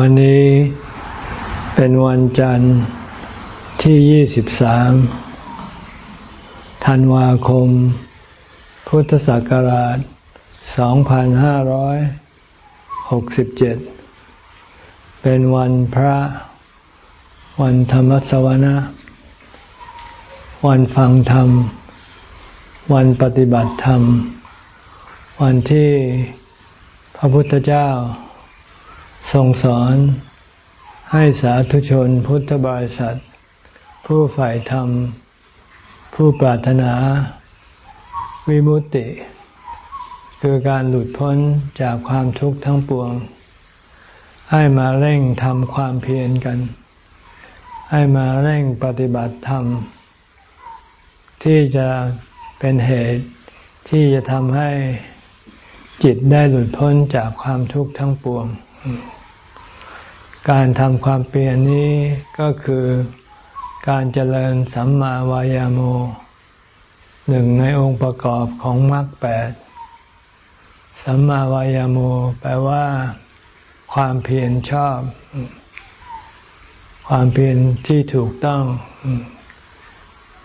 วันนี้เป็นวันจันทร์ที่ 23 ธันวาคม พุทธศักราช 2567 เป็นวันพระ วันธรรมสวนะ วันฟังธรรม วันปฏิบัติธรรม วันที่พระพุทธเจ้า ทรงสอนให้สาธุชนพุทธบริษัท ผู้ฝ่ายธรรม ผู้ปรารถนา วิมุตติ คือการหลุดพ้นจากความทุกข์ทั้งปวง ให้มาเร่งทำความเพียรกัน ให้มาเร่งปฏิบัติธรรม ที่จะเป็นเหตุที่จะทำให้จิตได้หลุดพ้นจากความทุกข์ทั้งปวง การทำความเปลี่ยนนี้ก็คือการเจริญสัมมาวายาโมหนึ่งในองค์ประกอบของมรรคแปดสัมมาวายาโมแปลว่า ความเพียรชอบ ความเพียรที่ถูกต้อง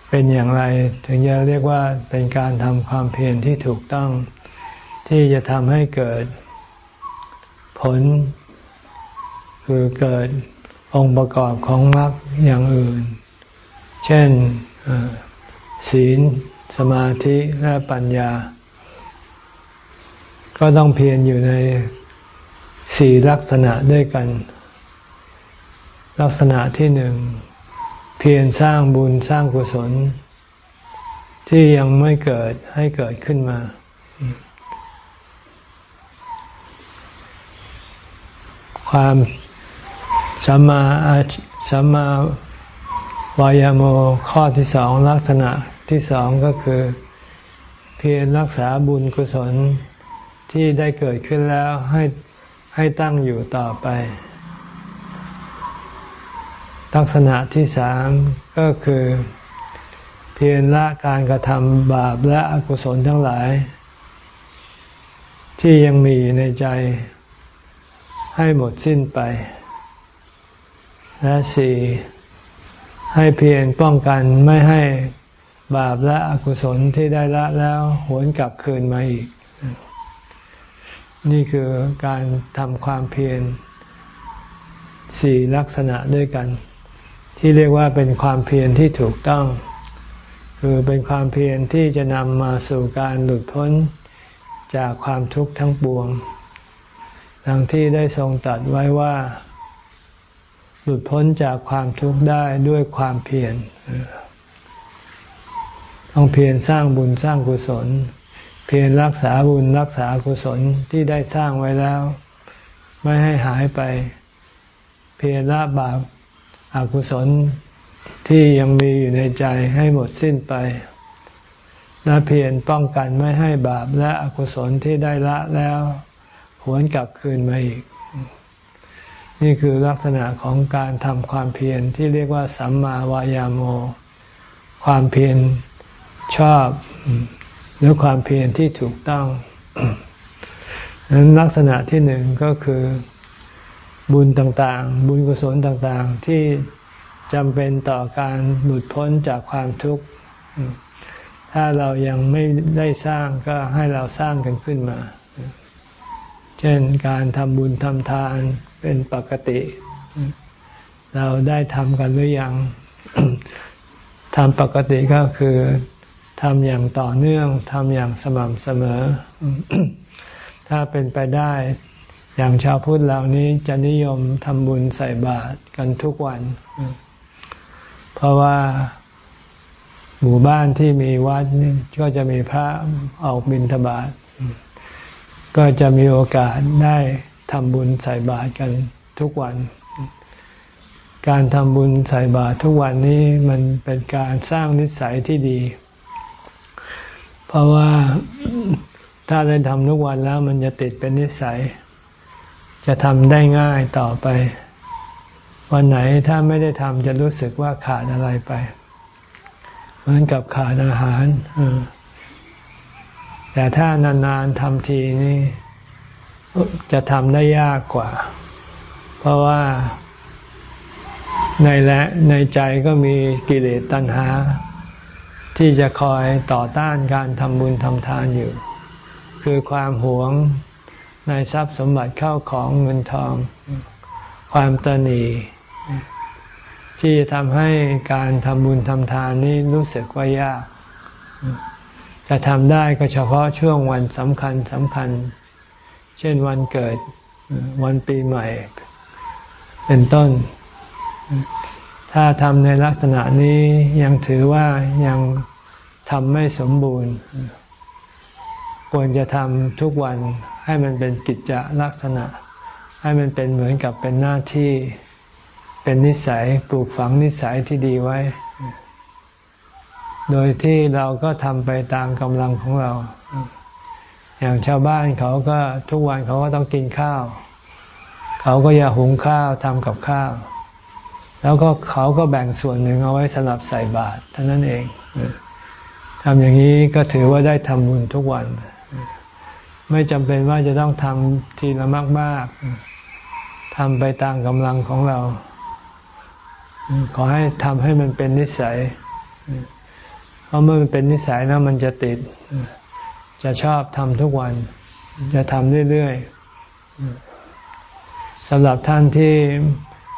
เป็นอย่างไร ถึงจะเรียกว่าเป็นการทำความเพียรที่ถูกต้อง ที่จะทำให้เกิด ผล คือเกิดองค์ประกอบของมรรคอย่างอื่น เช่นศีลสมาธิและปัญญา ก็ต้องเพียรอยู่ในสี่ลักษณะด้วยกัน ลักษณะที่หนึ่ง เพียรสร้างบุญสร้างกุศล ที่ยังไม่เกิดให้เกิดขึ้นมา ความสัมมาสัมมาวายโมข้อที่สองลักษณะที่สองก็คือ เพียรรักษาบุญกุศลที่ได้เกิดขึ้นแล้วให้ให้ตั้งอยู่ต่อไป ลักษณะที่สามก็คือ เพียรละการกระทำบาปและอกุศลทั้งหลาย ที่ยังมีในใจ ให้หมดสิ้นไป และสี่ให้เพียรป้องกันไม่ให้บาปและอกุศลที่ได้ละแล้วหวนกลับคืนมาอีก นี่คือการทำความเพียรสี่ลักษณะด้วยกัน ที่เรียกว่าเป็นความเพียรที่ถูกต้อง คือเป็นความเพียรที่จะนำมาสู่การหลุดพ้นจากความทุกข์ทั้งปวง ดังที่ได้ทรงตัดไว้ว่า หลุดพ้นจากความทุกข์ได้ด้วยความเพียรต้องเพียรสร้างบุญสร้างกุศล เพียรรักษาบุญรักษากุศลที่ได้สร้างไว้แล้ว ไม่ให้หายไป เพียรละบาปอากุศลที่ยังมีอยู่ในใจให้หมดสิ้นไป และเพียรป้องกันไม่ให้บาปและอกุศลที่ได้ละแล้ว หวนกลับคืนมาอีก นี่คือลักษณะของการทำความเพียรที่เรียกว่า สัมมาวายาโม ความเพียรชอบ หรือความเพียรที่ถูกต้องนั้นลักษณะที่หนึ่งก็คือบุญต่างๆ บุญกุศลต่างๆ ที่จำเป็นต่อการหลุดพ้นจากความทุกข์ ถ้าเรายังไม่ได้สร้างก็ให้เราสร้างกันขึ้นมา เช่นการทำบุญทำทานเป็นปกติ เราได้ทำกันหรือยังทำปกติก็คือทำอย่างต่อเนื่องทำอย่างสม่ำเสมอ ถ้าเป็นไปได้อย่างชาวพุทธเหล่านี้จะนิยมทำบุญใส่บาตรกันทุกวัน เพราะว่าหมู่บ้านที่มีวัดก็จะมีพระออกบิณฑบาต ก็จะมีโอกาสได้ทำบุญใส่บาตรกันทุกวัน การทำบุญใส่บาตรทุกวันนี้มันเป็นการสร้างนิสัยที่ดี เพราะว่าถ้าได้ทำทุกวันแล้วมันจะติดเป็นนิสัย จะทำได้ง่ายต่อไป วันไหนถ้าไม่ได้ทำจะรู้สึกว่าขาดอะไรไป เหมือนกับขาดอาหาร แต่ถ้านานๆทำทีนี่จะทำได้ยากกว่า เพราะว่าในและในใจก็มีกิเลสตัณหา ที่จะคอยต่อต้านการทำบุญทำทานอยู่ คือความหวงในทรัพย์สมบัติเข้าของเงินทอง ความตนีที่ทำให้การทำบุญทำทานนี้รู้สึกว่ายาก จะทำได้ก็เฉพาะช่วงวันสำคัญสำคัญ เช่นวันเกิดวันปีใหม่ เป็นต้น ถ้าทำในลักษณะนี้ยังถือว่ายังทำไม่สมบูรณ์ ควรจะทำทุกวันให้มันเป็นกิจจลักษณะ ให้มันเป็นเหมือนกับเป็นหน้าที่ เป็นนิสัยปลูกฝังนิสัยที่ดีไว้ โดยที่เราก็ทำไปตามกำลังของเรา อย่างชาวบ้านเขาก็ทุกวันเขาก็ต้องกินข้าว เขาก็อย่าหุงข้าวทำกับข้าว แล้วก็เขาก็แบ่งส่วนหนึ่งเอาไว้สำหรับใส่บาตรเท่านั้นเองทำอย่างนี้ก็ถือว่าได้ทำบุญทุกวัน ไม่จำเป็นว่าจะต้องทำทีละมาก ๆทำไปตามกำลังของเรา ขอให้ทำให้มันเป็นนิสัย เพราะเมื่อมันเป็นนิสัยแล้วมันจะติด จะชอบทำทุกวัน จะทำเรื่อยๆสำหรับท่านที่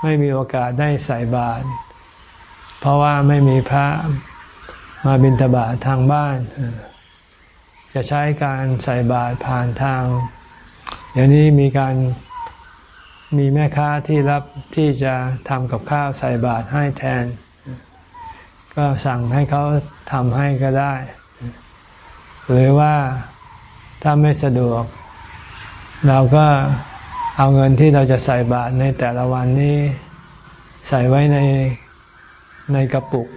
ไม่มีโอกาสได้ใส่บาตรเพราะว่าไม่มีพระมาบิณฑบาตทางบ้าน จะใช้การใส่บาตรผ่านทาง เดี๋ยวนี้มีการมีแม่ค้าที่รับที่จะทำกับข้าวใส่บาตรให้แทน ก็สั่งให้เขาทำให้ก็ได้ หรือว่าถ้าไม่สะดวก เราก็เอาเงินที่เราจะใส่บาตรในแต่ละวันนี้ใส่ไว้ในในกระปุก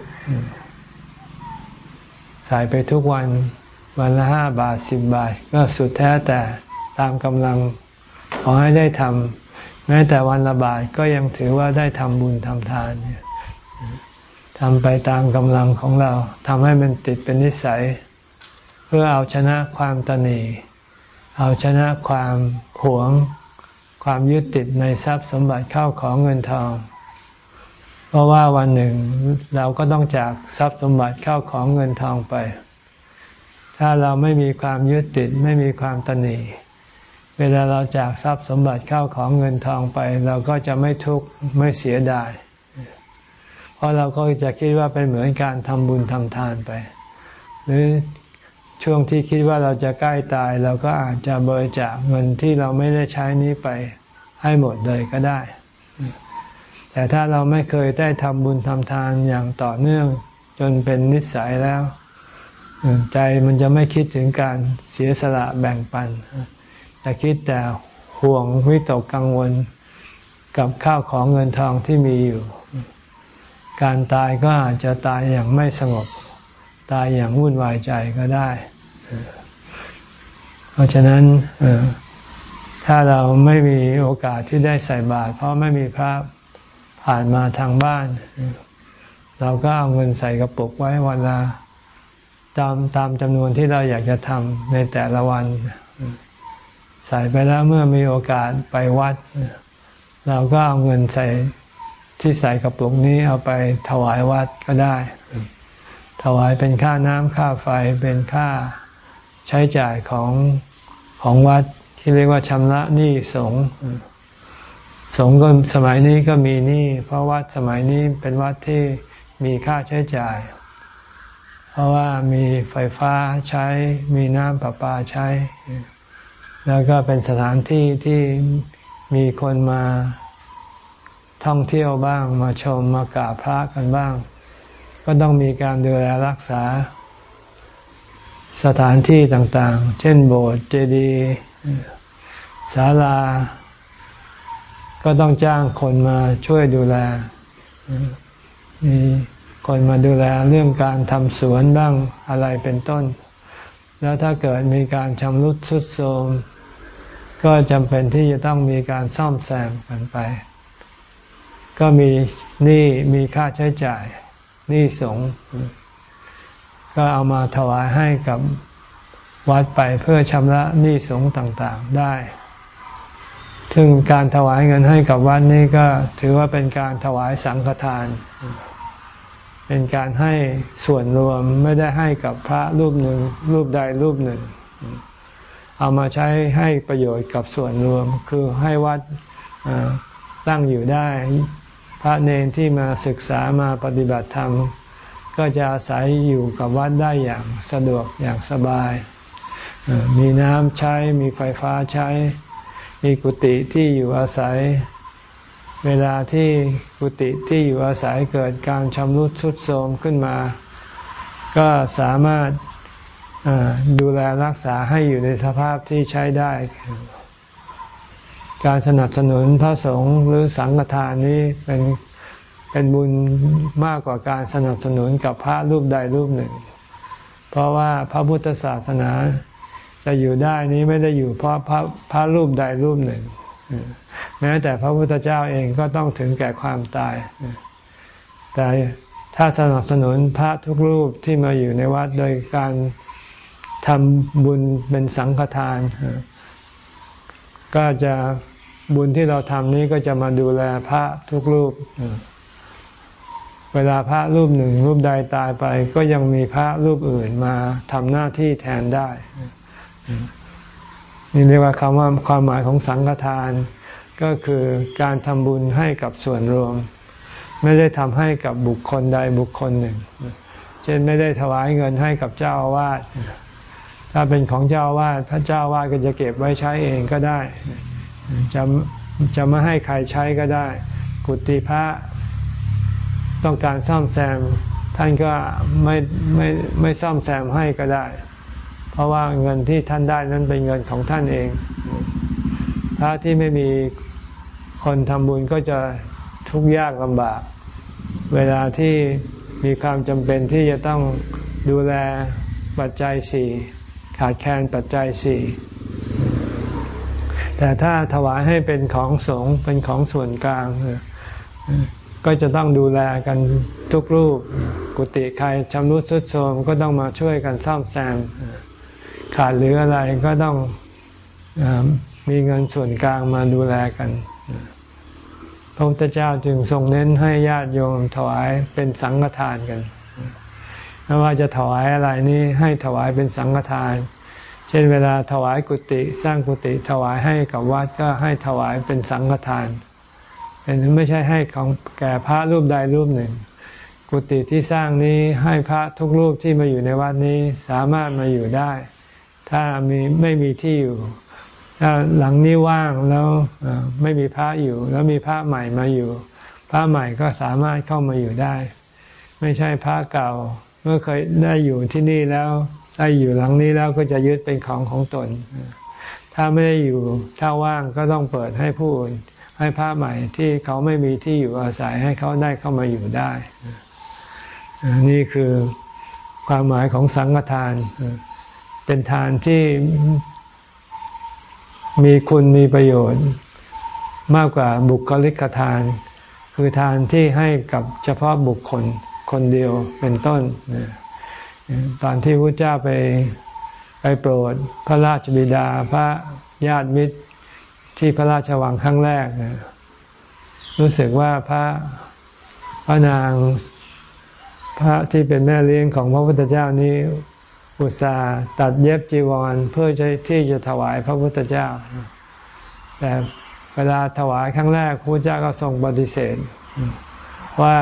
ใส่ไปทุกวันวันละห้าบาทสิบบาท ก็สุดแท้แต่ตามกำลังขอให้ได้ทำแม้แต่วันละบาทก็ยังถือว่าได้ทำบุญทำทาน ทำไปตามกำลังของเราทำให้มันติดเป็นนิสัย เพื่อเอาชนะความตนีเอาชนะความหวง ความยึดติดในทรัพย์สมบัติเข้าของเงินทอง เพราะว่าวันหนึ่งเราก็ต้องจากทรัพย์สมบัติเข้าของเงินทองไป ถ้าเราไม่มีความยึดติดไม่มีความตนีเวลาเราจากทรัพย์สมบัติเข้าของเงินทองไป เราก็จะไม่ทุกข์ไม่เสียดาย เพราะเราก็จะคิดว่าเป็นเหมือนการทำบุญทำทานไป หรือช่วงที่คิดว่าเราจะใกล้ตาย เราก็อาจจะบริจาคเงินที่เราไม่ได้ใช้นี้ไปให้หมดเลยก็ได้ แต่ถ้าเราไม่เคยได้ทำบุญทำทานอย่างต่อเนื่องจนเป็นนิสัยแล้ว ใจมันจะไม่คิดถึงการเสียสละแบ่งปันจะคิดแต่ห่วงวิตกกังวลกับข้าวของเงินทองที่มีอยู่ การตายก็อาจจะตายอย่างไม่สงบ ตายอย่างวุ่นวายใจก็ได้ เพราะฉะนั้นถ้าเราไม่มีโอกาสที่ได้ใส่บาตรเพราะไม่มีพระผ่านมาทางบ้าน เราก็เอาเงินใส่กระปุกไว้วันละตามตามจำนวนที่เราอยากจะทำในแต่ละวัน ใส่ไปแล้วเมื่อมีโอกาสไปวัด เราก็เอาเงินใส่ ที่ใส่กระปุกนี้เอาไปถวายวัดก็ได้ ถวายเป็นค่าน้ำค่าไฟเป็นค่าใช้จ่ายของของวัดที่เรียกว่าชำระหนี้สงสงก็สมัยนี้ก็มีหนี้เพราะวัดสมัยนี้เป็นวัดที่มีค่าใช้จ่าย เพราะว่ามีไฟฟ้าใช้มีน้ำประปาใช้ แล้วก็เป็นสถานที่ที่มีคนมา ท่องเที่ยวบ้าง มาชมมากราบพระกันบ้าง ก็ต้องมีการดูแลรักษา สถานที่ต่างๆ เช่นโบสถ์เจดีย์ศาลา ก็ต้องจ้างคนมาช่วยดูแลมีคนมาดูแลเรื่องการทำสวนบ้างอะไรเป็นต้น แล้วถ้าเกิดมีการชำรุดทรุดโทรมก็จำเป็นที่จะต้องมีการซ่อมแซมกันไป ก็มีหนี้มีค่าใช้จ่ายหนี้สงก็เอามาถวายให้กับวัดไปเพื่อชำระหนี้สงต่างๆได้ทซึ่งการถวายเงินให้กับวัดนี้ก็ถือว่าเป็นการถวายสังฆทาน เป็นการให้ส่วนรวมไม่ได้ให้กับพระรูปหนึ่งรูปใดรูปหนึ่ง เอามาใช้ให้ประโยชน์กับส่วนรวม คือให้วัดตั้งอยู่ได้ พระเนนที่มาศึกษามาปฏิบัติธรรม ก็จะอาศัยอยู่กับวัดได้อย่างสะดวกอย่างสบาย มีน้ำใช้มีไฟฟ้าใช้ มีกุฏิที่อยู่อาศัย เวลาที่กุฏิที่อยู่อาศัยเกิดการชำรุดทรุดโทรมขึ้นมา ก็สามารถดูแลรักษาให้อยู่ในสภาพที่ใช้ได้ การสนับสนุนพระสงฆ์หรือสังฆทานนี้เป็นเป็นบุญมากกว่าการสนับสนุนกับพระรูปใดรูปหนึ่ง เพราะว่าพระพุทธศาสนาจะอยู่ได้นี้ไม่ได้อยู่เพราะพระพระรูปใดรูปหนึ่งแม้แต่พระพุทธเจ้าเองก็ต้องถึงแก่ความตาย แต่ถ้าสนับสนุนพระทุกรูปที่มาอยู่ในวัดโดยการทำบุญเป็นสังฆทาน ก็จะ บุญที่เราทำนี้ก็จะมาดูแลพระทุกรูป เวลาพระรูปหนึ่งรูปใดตายไป ก็ยังมีพระรูปอื่นมาทำหน้าที่แทนได้ นี่เรียกว่าคำว่าความหมายของสังฆทาน ก็คือการทำบุญให้กับส่วนรวม ไม่ได้ทำให้กับบุคคลใดบุคคลหนึ่ง เช่นไม่ได้ถวายเงินให้กับเจ้าอาวาสถ้าเป็นของเจ้าอาวาดพระเจ้าอาวาดก็จะเก็บไว้ใช้เองก็ได้ จะจะไม่ให้ใครใช้ก็ได้ กุฏิพระต้องการซ่อมแซม ท่านก็ไม่ไม่ไม่ซ่อมแซมให้ก็ได้ เพราะว่าเงินที่ท่านได้นั้นเป็นเงินของท่านเอง พระที่ไม่มีคนทำบุญก็จะทุกข์ยากลำบาก เวลาที่มีความจำเป็นที่จะต้องดูแลปัจจัยสี่ขาดแคลนปัจจัยสี่ แต่ถ้าถวายให้เป็นของสงฆ์เป็นของส่วนกลาง ก็จะต้องดูแลกันทุกรูป กุฏิใครชำรุดทรุดโทรมก็ต้องมาช่วยกันซ่อมแซม ขาดหรืออะไรก็ต้องมีเงินส่วนกลางมาดูแลกันพระพุทธเจ้าจึงทรงเน้นให้ญาติโยมถวายเป็นสังฆทานกันไม่ว่าจะถวายอะไรนี้ให้ถวายเป็นสังฆทาน เช่นเวลาถวายกุฏิสร้างกุฏิถวายให้กับวัดก็ให้ถวายเป็นสังฆทานเป็นไม่ใช่ให้ของแก่พระรูปใดรูปหนึ่ง กุฏิที่สร้างนี้ให้พระทุกรูปที่มาอยู่ในวัดนี้สามารถมาอยู่ได้ ถ้ามีไม่มีที่อยู่ถ้าหลังนี้ว่างแล้วไม่มีพระอยู่ แล้วมีพระใหม่มาอยู่ พระใหม่ก็สามารถเข้ามาอยู่ได้ ไม่ใช่พระเก่า เมื่อเคยได้อยู่ที่นี่แล้ว ได้อยู่หลังนี้แล้วก็จะยึดเป็นของของตน ถ้าไม่ได้อยู่ถ้าว่างก็ต้องเปิดให้ผู้อื่นให้พระใหม่ที่เขาไม่มีที่อยู่อาศัยให้เขาได้เข้ามาอยู่ได้ นี่คือความหมายของสังฆทาน เป็นทานที่มีคุณมีประโยชน์มากกว่าบุคลิกทาน คือทานที่ให้กับเฉพาะบุคคลคนเดียวเป็นต้น ตอนที่พระเจ้าไปไปโปรดพระราชบิดาพระญาติมิตรที่พระราชวังครั้งแรก รู้สึกว่าพระพระนางพระที่เป็นแม่เลี้ยงของพระพุทธเจ้านี้ อุตส่าห์ตัดเย็บจีวรเพื่อที่จะถวายพระพุทธเจ้า แต่เวลาถวายครั้งแรกพระพุทธเจ้าก็ทรงปฏิเสธว่า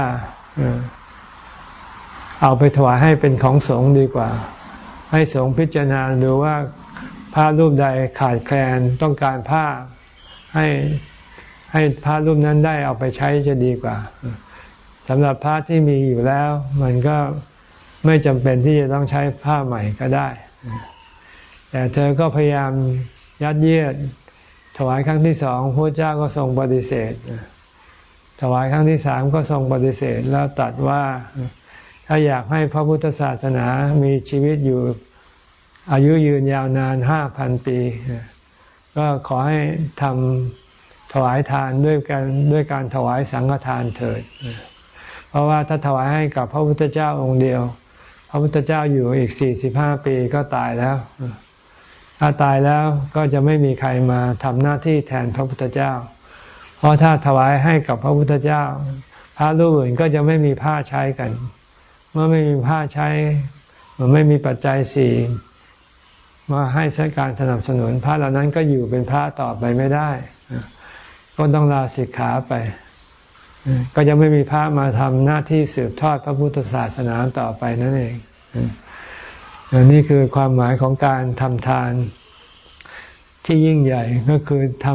เอาไปถวายให้เป็นของสงฆ์ดีกว่า ให้สงฆ์พิจารณาดูว่าผ้ารูปใดขาดแคลนต้องการผ้าให้ให้ผ้ารูปนั้นได้เอาไปใช้จะดีกว่าสำหรับผ้าที่มีอยู่แล้ว มันก็ไม่จำเป็นที่จะต้องใช้ผ้าใหม่ก็ได้ แต่เธอก็พยายามยัดเยียด ถวายครั้งที่สองพระเจ้าก็ทรงปฏิเสธ ถวายครั้งที่สามก็ทรงปฏิเสธแล้วตัดว่า ถ้าอยากให้พระพุทธศาสนามีชีวิตอยู่อายุยืนยาวนานห้าพันปี ก็ขอให้ทำถวายทานด้วยการด้วยการถวายสังฆทานเถิด เพราะว่าถ้าถวายให้กับพระพุทธเจ้าองค์เดียว พระพุทธเจ้าอยู่อีกสี่สิบห้าปีก็ตายแล้ว ถ้าถ้าตายแล้วก็จะไม่มีใครมาทำหน้าที่แทนพระพุทธเจ้า เพราะถ้าถวายให้กับพระพุทธเจ้า พระรูปอื่นก็จะไม่มีผ้าใช้กัน เมื่อไม่มีผ้าใช้ มันไม่มีปัจจัยสี่มาให้ใช้การสนับสนุนพระเหล่านั้นก็อยู่เป็นพระต่อไปไม่ได้ ก็ต้องลาสิกขาไป ก็จะไม่มีพระมาทำหน้าที่สืบทอดพระพุทธศาสนาต่อไปนั่นเองนี่คือความหมายของการทำทานที่ยิ่งใหญ่ก็คือท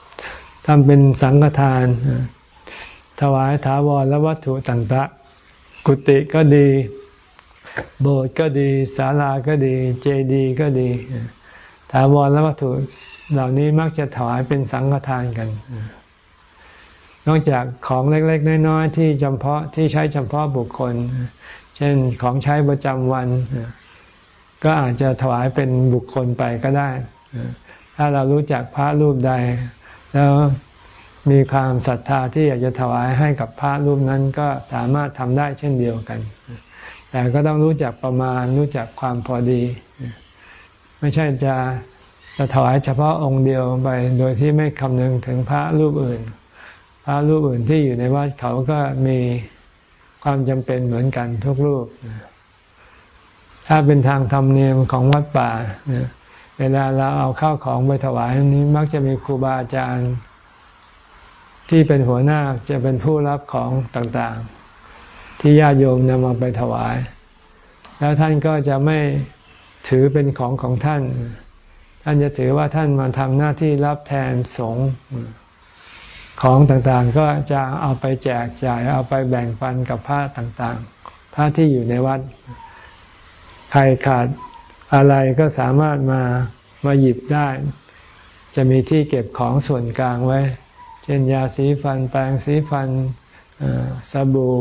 ำทำเป็นสังฆทาน ถวายถาวรและวัตถุต่างๆ กุฏิก็ดี โบสถ์ก็ดีศาลาก็ดี เจดีย์ก็ดีถาวรและวัตถุเหล่านี้มักจะถวายเป็นสังฆทานกัน นอกจากของเล็ก ๆ น้อยๆที่จำเพาะที่ใช้จำเพาะบุคคล เช่นของใช้ประจำวัน ก็อาจจะถวายเป็นบุคคลไปก็ได้ ถ้าเรารู้จักพระรูปใด แล้ว มีความศรัทธาที่อยากจะถวายให้กับพระรูปนั้นก็สามารถทำได้เช่นเดียวกัน แต่ก็ต้องรู้จักประมาณรู้จักความพอดี ไม่ใช่จะจะถวายเฉพาะองค์เดียวไปโดยที่ไม่คำนึงถึงพระรูปอื่น พระรูปอื่นที่อยู่ในวัดเขาก็มีความจำเป็นเหมือนกันทุกรูป ถ้าเป็นทางธรรมเนียมของวัดป่าเวลาเราเอาข้าวของไปถวายนี้มักจะมีครูบาอาจารย์ ที่เป็นหัวหน้าจะเป็นผู้รับของต่างๆ ที่ญาติโยมนำมาไปถวาย แล้วท่านก็จะไม่ถือเป็นของของท่าน ท่านจะถือว่าท่านมาทำหน้าที่รับแทนสงฆ์ของต่างๆ ก็จะเอาไปแจกจ่ายเอาไปแบ่งปันกับพระต่างๆ พระที่อยู่ในวัด ใครขาดอะไรก็สามารถมามาหยิบได้ จะมีที่เก็บของส่วนกลางไว้ เช่นยาสีฟันแปรงสีฟันสบู่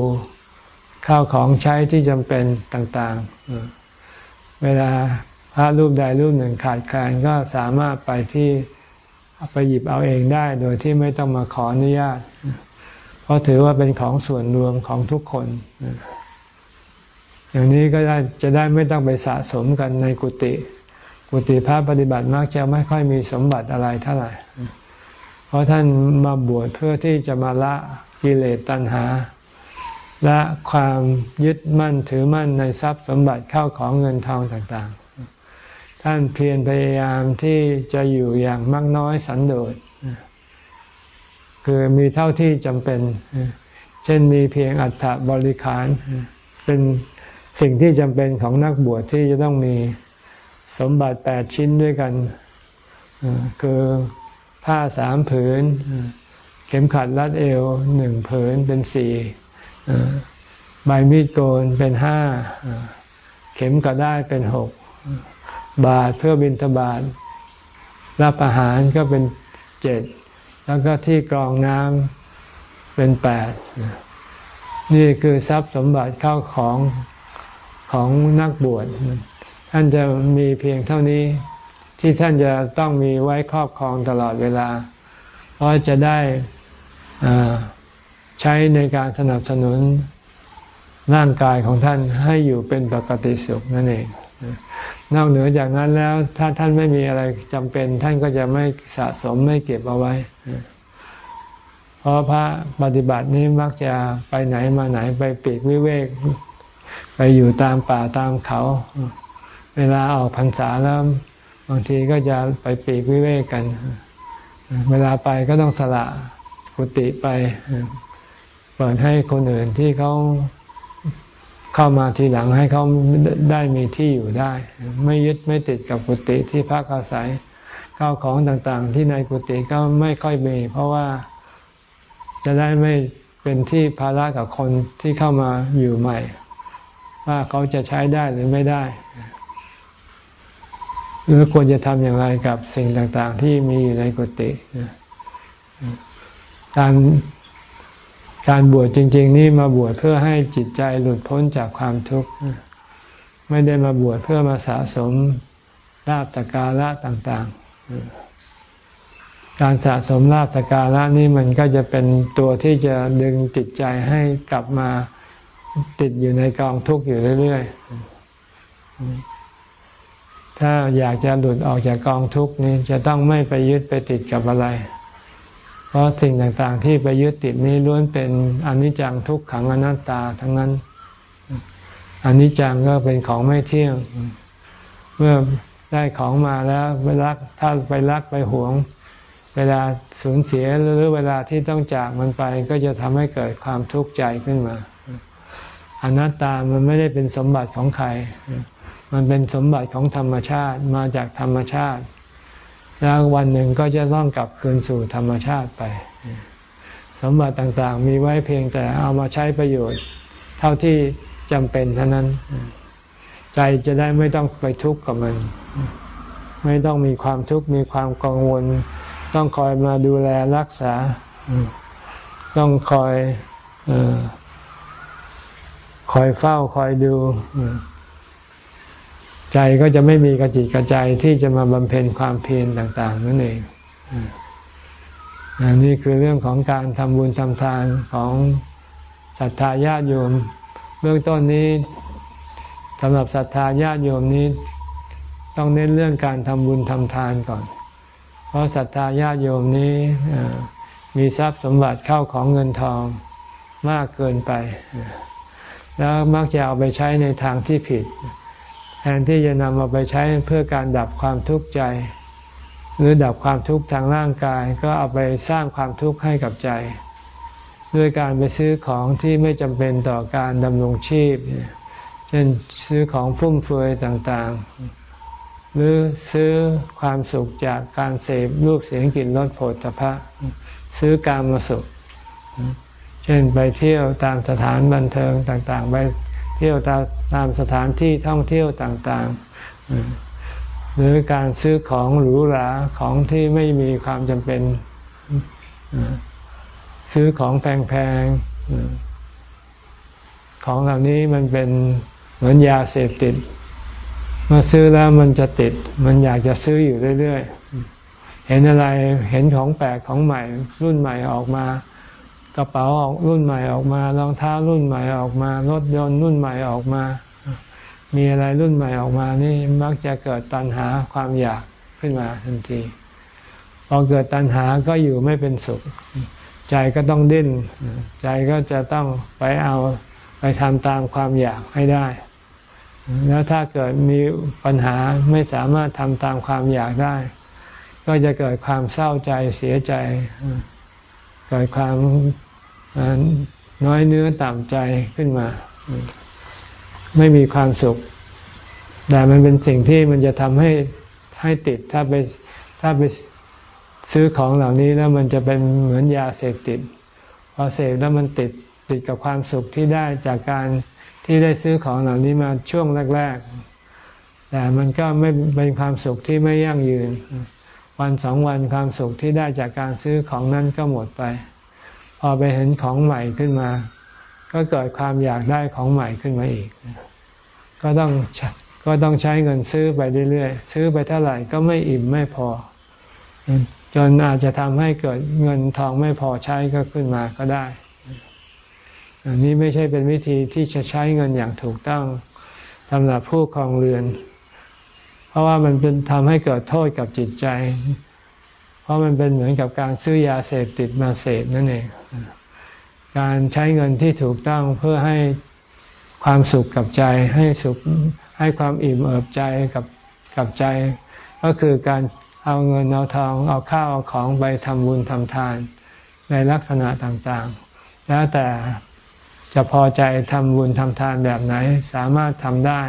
ข้าวของใช้ที่จำเป็นต่างๆ เวลาพระรูปใดรูปหนึ่งขาดแคลนก็สามารถไปที่ไปหยิบเอาเองได้โดยที่ไม่ต้องมาขออนุญาต เพราะถือว่าเป็นของส่วนรวมของทุกคน อย่างนี้ก็ได้จะได้ไม่ต้องไปสะสมกันในกุฏิกุฏิพระปฏิบัติมักจะไม่ค่อยมีสมบัติอะไรเท่าไหร่ เพราะท่านมาบวชเพื่อที่จะมาละกิเลสตัณหาและความยึดมั่นถือมั่นในทรัพย์สมบัติเข้าของเงินทองต่างๆ ท่านเพียรพยายามที่จะอยู่อย่างมากน้อยสันโดษ คือมีเท่าที่จำเป็น เช่นมีเพียงอัฐบริขาร เป็นสิ่งที่จำเป็นของนักบวชที่จะต้องมีสมบัติแปดชิ้นด้วยกัน คือ ผ้าสามผืน เข็มขัดรัดเอวหนึ่งผืนเป็นสี่ใบมีดโกนเป็นห้า เข็มกระได้เป็นหก บาทเพื่อบินทบาท รับอาหารก็เป็นเจ็ด แล้วก็ที่กรองน้ำเป็นแปด นี่คือทรัพย์สมบัติเข้าของของนักบวชท่านจะมีเพียงเท่านี้ ที่ท่านจะต้องมีไว้ครอบครองตลอดเวลา เพราะจะได้ใช้ในการสนับสนุนร่างกายของท่านให้อยู่เป็นปกติสุขนั่นเอง นอกเหนือจากนั้นแล้ว ถ้าท่านไม่มีอะไรจำเป็น ท่านก็จะไม่สะสมไม่เก็บเอาไว้ เพราะพระปฏิบัตินี้มักจะไปไหนมาไหนไปปีกวิเวก ไปอยู่ตามป่าตามเขา เวลาออกพรรษาแล้ว บางทีก็จะไปปีกวิเวกกัน เวลาไปก็ต้องสละกุฏิไปเปิดให้คนอื่นที่เขาเข้ามาทีหลังให้เขาได้มีที่อยู่ได้ ไม่ยึดไม่ติดกับกุฏิที่พักอาศัยข้าวของต่างๆ ที่ในกุฏิก็ไม่ค่อยมี เพราะว่าจะได้ไม่เป็นที่ภาระกับคนที่เข้ามาอยู่ใหม่ ว่าเขาจะใช้ได้หรือไม่ได้ หรือควรจะทำอย่างไรกับสิ่งต่างๆ ที่มีอยู่ในกุฏิการการบวชจริง ๆ นี่มาบวชเพื่อให้จิตใจหลุดพ้นจากความทุกข์ไม่ได้มาบวชเพื่อมาสะสมลาบสการะต่างๆ การสะสมลาบสการะนี่มันก็จะเป็นตัวที่จะดึงจิตใจให้กลับมาติดอยู่ในกองทุกข์อยู่เรื่อยๆ ถ้าอยากจะหลุดออกจากกองทุกนี้จะต้องไม่ไปยึดไปติดกับอะไร เพราะสิ่งต่างๆที่ไปยึดติดนี้ล้วนเป็นอนิจจังทุกขังอนัตตาทั้งนั้นอนิจจังก็เป็นของไม่เที่ยง เมื่อได้ของมาแล้วไปรักถ้าไปรักไปหวง เวลาสูญเสียหรือเวลาที่ต้องจากมันไปก็จะทำให้เกิดความทุกข์ใจขึ้นมาอนัตตามันไม่ได้เป็นสมบัติของใคร มันเป็นสมบัติของธรรมชาติมาจากธรรมชาติ แล้ววันหนึ่งก็จะต้องกลับคืนสู่ธรรมชาติไป สมบัติต่างๆ มีไว้เพียงแต่เอามาใช้ประโยชน์ เท่าที่จำเป็นเท่านั้น ใจจะได้ไม่ต้องไปทุกข์กับมัน ไม่ต้องมีความทุกข์มีความกังวล ต้องคอยมาดูแลรักษา ต้องคอยคอยเฝ้าคอยดู ใจก็จะไม่มีกระจิตกระใจที่จะมาบำเพ็ญความเพียรต่าง ๆ นั่นเองอันนี้คือเรื่องของการทำบุญทำทานของศรัทธาญาติโยม เบื้องต้นนี้สำหรับศรัทธาญาติโยมนี้ ต้องเน้นเรื่องการทำบุญทำทานก่อน เพราะศรัทธาญาติโยมนี้มีทรัพย์สมบัติเข้าของเงินทองมากเกินไป แล้วมักจะเอาไปใช้ในทางที่ผิด แทนที่จะนำเอาไปใช้เพื่อการดับความทุกข์ใจ หรือดับความทุกข์ทางร่างกายก็เอาไปสร้างความทุกข์ให้กับใจ ด้วยการไปซื้อของที่ไม่จำเป็นต่อการดำรงชีพ เช่นซื้อของฟุ่มเฟือยต่างๆ หรือซื้อความสุขจากการเสพรูปเสียงกลิ่นรสโผฏฐพะซื้อการมาสุข เช่นไปเที่ยวตามสถานบันเทิงต่างๆ ไปเที่ยวตาม ตามสถานที่ท่องเที่ยวต่างๆ หรือการซื้อของหรูหราของที่ไม่มีความจำเป็น ซื้อของแพงๆ ของเหล่านี้มันเป็นเหมือนยาเสพติดเมื่อซื้อแล้วมันจะติด มันอยากจะซื้ออยู่เรื่อยๆ เห็นอะไรเห็นของแปลกของใหม่รุ่นใหม่ออกมา กระเป๋าออกรุ่นใหม่ออกมารองเท้ารุ่นใหม่ออกมารถยนต์รุ่นใหม่ออกมา มีอะไรรุ่นใหม่ออกมานี่มักจะเกิดตัณหาความอยากขึ้นมาทันที พอเกิดตัณหาก็อยู่ไม่เป็นสุข ใจก็ต้องดิ้น ใจก็จะต้องไปเอาไปทำตามความอยากให้ได้ แล้วถ้าเกิดมีปัญหาไม่สามารถทำตามความอยากได้ ก็จะเกิดความเศร้าใจเสียใจ เกิดความน้อยเนื้อต่ำใจขึ้นมา ไม่มีความสุข แต่มันเป็นสิ่งที่มันจะทำให้ให้ติดถ้าไปถ้าไปซื้อของเหล่านี้แล้วมันจะเป็นเหมือนยาเสพติดพอเสพแล้วมันติดติดกับความสุขที่ได้จากการที่ได้ซื้อของเหล่านี้มาช่วงแรก ๆ แต่มันก็ไม่เป็นความสุขที่ไม่ยั่งยืน วันสองวันความสุขที่ได้จากการซื้อของนั้นก็หมดไป พอไปเห็นของใหม่ขึ้นมา ก็เกิดความอยากได้ของใหม่ขึ้นมาอีก ก็ต้องก็ต้องใช้เงินซื้อไปเรื่อยๆ ซื้อไปเท่าไหร่ก็ไม่อิ่มไม่พอ จนอาจจะทำให้เกิดเงินทองไม่พอใช้ก็ขึ้นมาก็ได้ อันนี้ไม่ใช่เป็นวิธีที่จะใช้เงินอย่างถูกต้องสำหรับผู้ครองเรือน เพราะว่ามันเป็นทำให้เกิดโทษกับจิตใจ เพราะมันเป็นเหมือนกับการซื้อยาเสพติดมาเสพนั่นเอง การใช้เงินที่ถูกต้องเพื่อให้ความสุขกับใจ ให้สุขให้ความอิ่มเอิบใจกับกับใจ ก็คือการเอาเงินเอาทองเอาข้าวเอาของไปทำบุญทำทานในลักษณะต่างๆ แล้วแต่จะพอใจทำบุญทำทานแบบไหนสามารถทำได้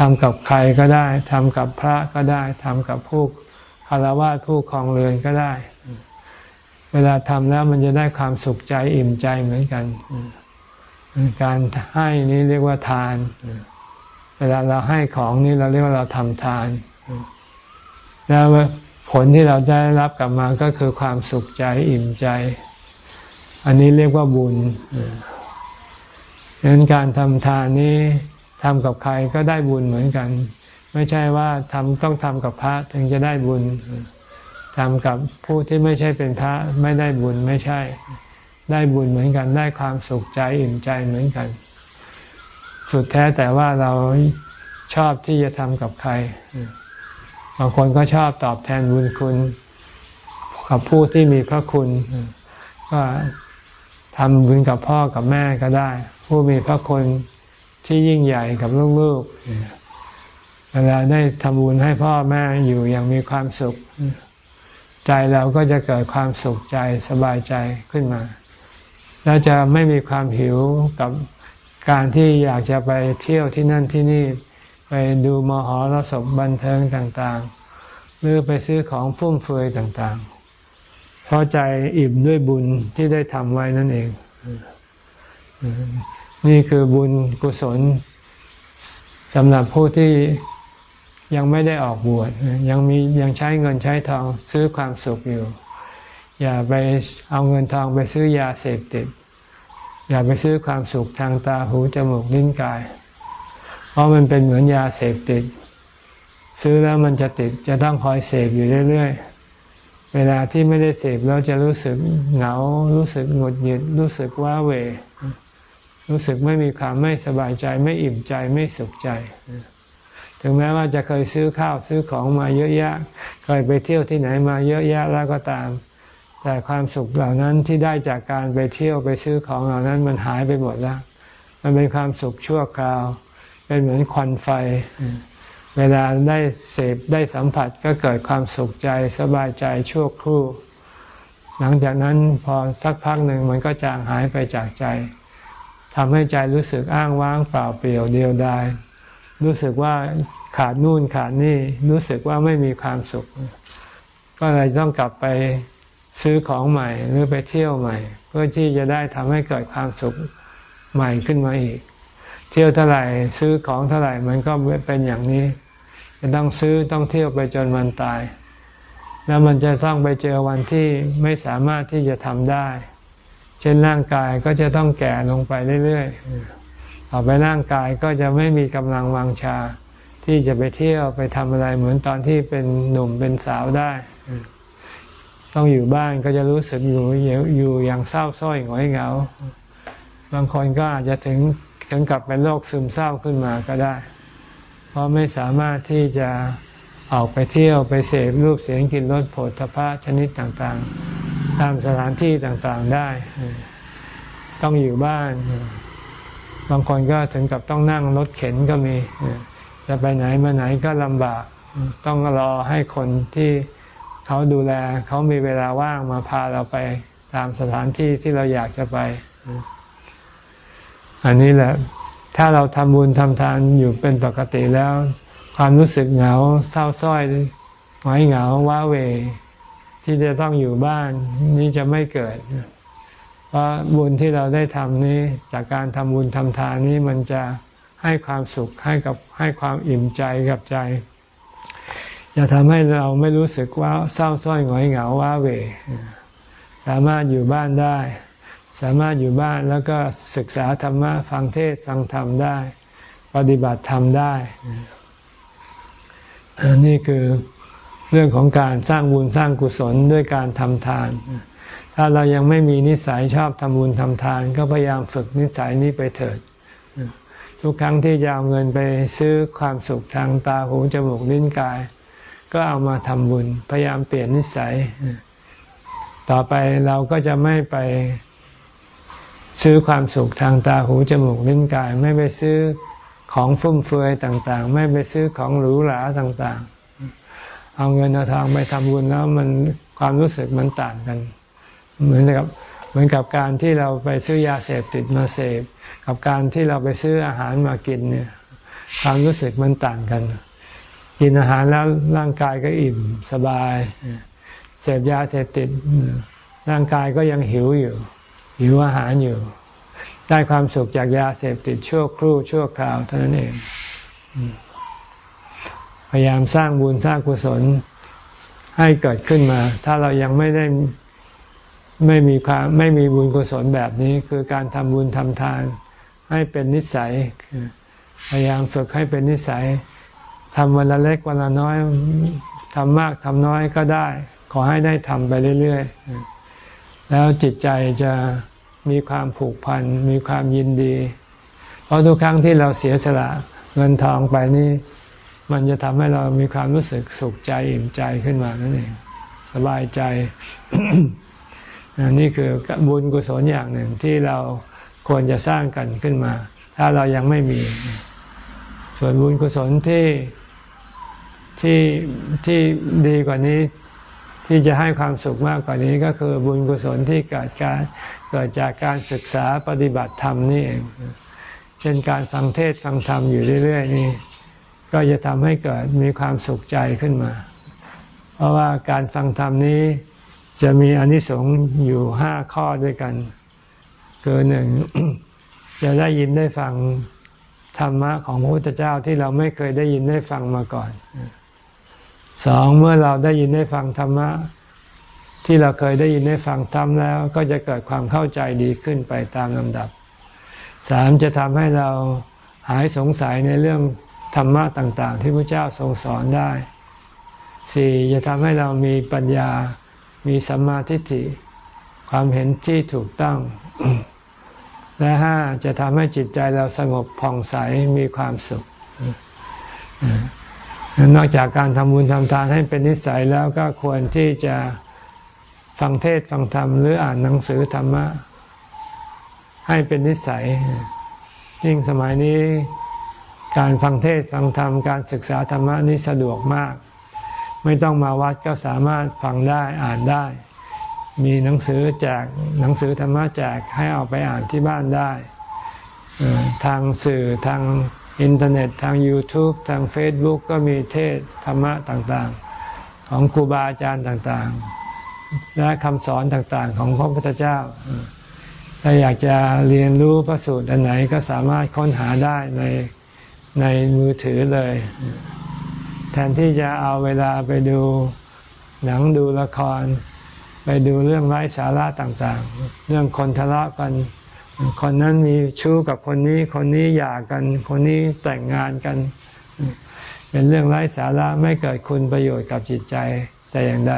ทำกับใครก็ได้ทำกับพระก็ได้ทำกับผู้คารวะผู้ครองเรือนก็ได้ เวลาทำแล้วมันจะได้ความสุขใจอิ่มใจเหมือนกัน การให้นี้เรียกว่าทาน เวลาเราให้ของนี้เราเรียกว่าเราทำทาน แล้วผลที่เราได้รับกลับมาก็คือความสุขใจอิ่มใจ อันนี้เรียกว่าบุญดังนั้นการทำทานนี้ ทำกับใครก็ได้บุญเหมือนกัน ไม่ใช่ว่าทำต้องทำกับพระถึงจะได้บุญทำกับผู้ที่ไม่ใช่เป็นพระไม่ได้บุญไม่ใช่ ได้บุญเหมือนกัน ได้ความสุขใจอิ่มใจเหมือนกัน สุดแท้แต่ว่าเราชอบที่จะทำกับใคร บางคนก็ชอบตอบแทนบุญคุณ กับผู้ที่มีพระคุณ ก็ทำบุญกับพ่อกับแม่ก็ได้ ผู้มีพระคุณ ที่ยิ่งใหญ่กับลูกๆ เวลาได้ทำบุญให้พ่อแม่อยู่อย่างมีความสุข ใจเราก็จะเกิดความสุขใจสบายใจขึ้นมา แล้วจะไม่มีความหิวกับการที่อยากจะไปเที่ยวที่นั่นที่นี่ไปดูมหรสพบันเทิงต่างๆ หรือไปซื้อของฟุ่มเฟือยต่างๆ เพราะใจอิ่มด้วยบุญที่ได้ทำไว้นั่นเอง นี่คือบุญกุศลสำหรับผู้ที่ยังไม่ได้ออกบวชยังมียังใช้เงินใช้ทองซื้อความสุขอยู่ อย่าไปเอาเงินทองไปซื้อยาเสพติด อย่าไปซื้อความสุขทางตาหูจมูกลิ้นกาย เพราะมันเป็นเหมือนยาเสพติด ซื้อแล้วมันจะติดจะต้องคอยเสพอยู่เรื่อยๆ เวลาที่ไม่ได้เสพแล้วจะรู้สึกเหงารู้สึกหงุดหงิดรู้สึกว้าเหว รู้สึกไม่มีความไม่สบายใจ ไม่อิ่มใจไม่สุขใจ ถึงแม้ว่าจะเคยซื้อข้าวซื้อของมาเยอะแยะ เคยไปเที่ยวที่ไหนมาเยอะแยะแล้วก็ตาม แต่ความสุขเหล่านั้นที่ได้จากการไปเที่ยวไปซื้อของเหล่านั้นมันหายไปหมดแล้ว มันเป็นความสุขชั่วคราว เป็นเหมือนควันไฟ เวลาได้เสพได้สัมผัสก็เกิดความสุขใจสบายใจชั่วครู่ หลังจากนั้นพอสักพักหนึ่งมันก็จางหายไปจากใจ ทำให้ใจรู้สึกอ้างว้างเปล่าเปลี่ยวเดียวดายรู้สึกว่าขาดนู่นขาดนี่ รู้สึกว่าไม่มีความสุข ก็เลยต้องกลับไปซื้อของใหม่ หรือไปเที่ยวใหม่ เพื่อที่จะได้ทำให้เกิดความสุขใหม่ขึ้นมาอีก เที่ยวเท่าไหร่ซื้อของเท่าไหร่มันก็เป็นอย่างนี้ จะต้องซื้อต้องเที่ยวไปจนวันตาย แล้วมันจะต้องไปเจอวันที่ไม่สามารถที่จะทำได้ เช่นร่างกายก็จะต้องแก่ลงไปเรื่อยๆต่อไปร่างกายก็จะไม่มีกำลังวังชา ที่จะไปเที่ยวไปทำอะไรเหมือนตอนที่เป็นหนุ่มเป็นสาวได้ ต้องอยู่บ้านก็จะรู้สึกอยู่อยู่อย่างเศร้าส้อยหงอยเหงา บางคนก็อาจจะถึงถึงกับเป็นโรคซึมเศร้าขึ้นมาก็ได้ เพราะไม่สามารถที่จะ ออกไปเที่ยวไปเสพรูปเสียงกลิ่นรสผลทพะชนิดต่างๆ ตามสถานที่ต่างๆได้ ต้องอยู่บ้าน บางคนก็ถึงกับต้องนั่งรถเข็นก็มีจะไปไหนมาไหนก็ลำบาก ต้องรอให้คนที่เขาดูแล เขามีเวลาว่างมาพาเราไปตามสถานที่ที่เราอยากจะไป อันนี้แหละ ถ้าเราทำบุญทำทานอยู่เป็นปกติแล้ว ความรู้สึกเหงาเศร้าส้อยหงอยเหงาว้าเว ที่จะต้องอยู่บ้านนี้จะไม่เกิด เพราะบุญที่เราได้ทำนี้ จากการทำบุญทำทานนี้มันจะให้ความสุขให้กับให้ความอิ่มใจกับใจจะทำให้เราไม่รู้สึกว่าเศร้าส้อยหงอยเหงาว้าเว สามารถอยู่บ้านได้ สามารถอยู่บ้านแล้วก็ศึกษาธรรมะฟังเทศฟังธรรมได้ ปฏิบัติธรรมได้ นี่คือเรื่องของการสร้างบุญสร้างกุศลด้วยการทำทาน ถ้าเรายังไม่มีนิสัยชอบทำบุญทำทาน ก็พยายามฝึกนิสัยนี้ไปเถิด ทุกครั้งที่จะเอาเงินไปซื้อความสุขทางตาหูจมูกลิ้นกาย ก็เอามาทำบุญ พยายามเปลี่ยนนิสัย ต่อไปเราก็จะไม่ไปซื้อความสุขทางตาหูจมูกลิ้นกาย ไม่ไปซื้อ ของฟุ่มเฟือยต่างๆ ไม่ไปซื้อของหรูหราต่างๆ เอาเงินเอาทองไปทำบุญแล้วมันความรู้สึกมันต่างกัน เหมือนกับเหมือนกับการที่เราไปซื้อยาเสพติดมาเสพ กับการที่เราไปซื้ออาหารมากินเนี่ย ความรู้สึกมันต่างกัน กินอาหารแล้วร่างกายก็อิ่มสบาย เสพยาเสพติดร่างกายก็ยังหิวอยู่หิวอาหารอยู่ ได้ความสุขจากยาเสพติดชั่วครู่ชั่วคราวเท่านั้นเอง พยายามสร้างบุญสร้างกุศลให้เกิดขึ้นมา ถ้าเรายังไม่ได้ไม่มีความไม่มีบุญกุศลแบบนี้ คือการทำบุญทำทาน ให้เป็นนิสัย พยายามฝึกให้เป็นนิสัยทำวันละเล็กวันละน้อยทำมากทำน้อยก็ได้ ขอให้ได้ทำไปเรื่อย ๆ แล้วจิตใจจะ มีความผูกพัน มีความยินดี เพราะทุกครั้งที่เราเสียสละเงินทองไปนี่ มันจะทำให้เรามีความรู้สึกสุขใจอิ่มใจขึ้นมานั่นเองสบายใจนี่คือบุญกุศลอย่างหนึ่งที่เราควรจะสร้างกันขึ้นมา ถ้าเรายังไม่มี ส่วนบุญกุศลที่ที่ที่ดีกว่านี้ที่จะให้ความสุขมากกว่านี้ก็คือบุญกุศลที่เกิดการ เกิดจากการศึกษาปฏิบัติธรรมนี่เองเช่นการฟังเทศฟังธรรมอยู่เรื่อยๆนี่ก็จะทำให้เกิดมีความสุขใจขึ้นมา เพราะว่าการฟังธรรมนี้จะมีอนิสงส์อยู่ห้าข้อด้วยกันเกินหนึ่งจะได้ยินได้ฟังธรรมะของพระพุทธเจ้าที่เราไม่เคยได้ยินได้ฟังมาก่อนสองเมื่อเราได้ยินได้ฟังธรรมะ ที่เราเคยได้ยินได้ฟังทำแล้ว ก็จะเกิดความเข้าใจดีขึ้นไปตามลำดับสามจะทำให้เราหายสงสัยในเรื่องธรรมะต่าง ๆ ที่พระเจ้าทรงสอนได้สี่จะทำให้เรามีปัญญา มีสัมมาทิฏฐิ ความเห็นที่ถูกต้อง และห้าจะทำให้จิตใจเราสงบผ่องใสมีความสุข นอกจากการทำบุญทำทานให้เป็นนิสัยแล้วก็ควรที่จะ ฟังเทศฟังธรรมหรืออ่านหนังสือธรรมะ ให้เป็นนิสัย ยิ่งสมัยนี้การฟังเทศฟังธรรมการศึกษาธรรมะนี้สะดวกมาก ไม่ต้องมาวัดก็สามารถฟังได้อ่านได้ มีหนังสือแจกหนังสือธรรมะแจกให้เอาไปอ่านที่บ้านได้ทางสื่อทางอินเทอร์เน็ต ทาง YouTube ทาง Facebook ก็มีเทศธรรมะต่างๆ ของครูบาอาจารย์ต่างๆ และคำสอนต่างๆ ของพระพุทธเจ้า ถ้าอยากจะเรียนรู้พระสูตรอันไหนก็สามารถค้นหาได้ในในมือถือเลย แทนที่จะเอาเวลาไปดูหนังดูละคร ไปดูเรื่องไร้สาระต่างๆ เรื่องคนทะเลาะกัน คนนั้นมีชู้กับคนนี้ คนนี้หย่ากัน คนนี้แต่งงานกัน เป็นเรื่องไร้สาระไม่เกิดคุณประโยชน์กับจิตใจแต่อย่างใด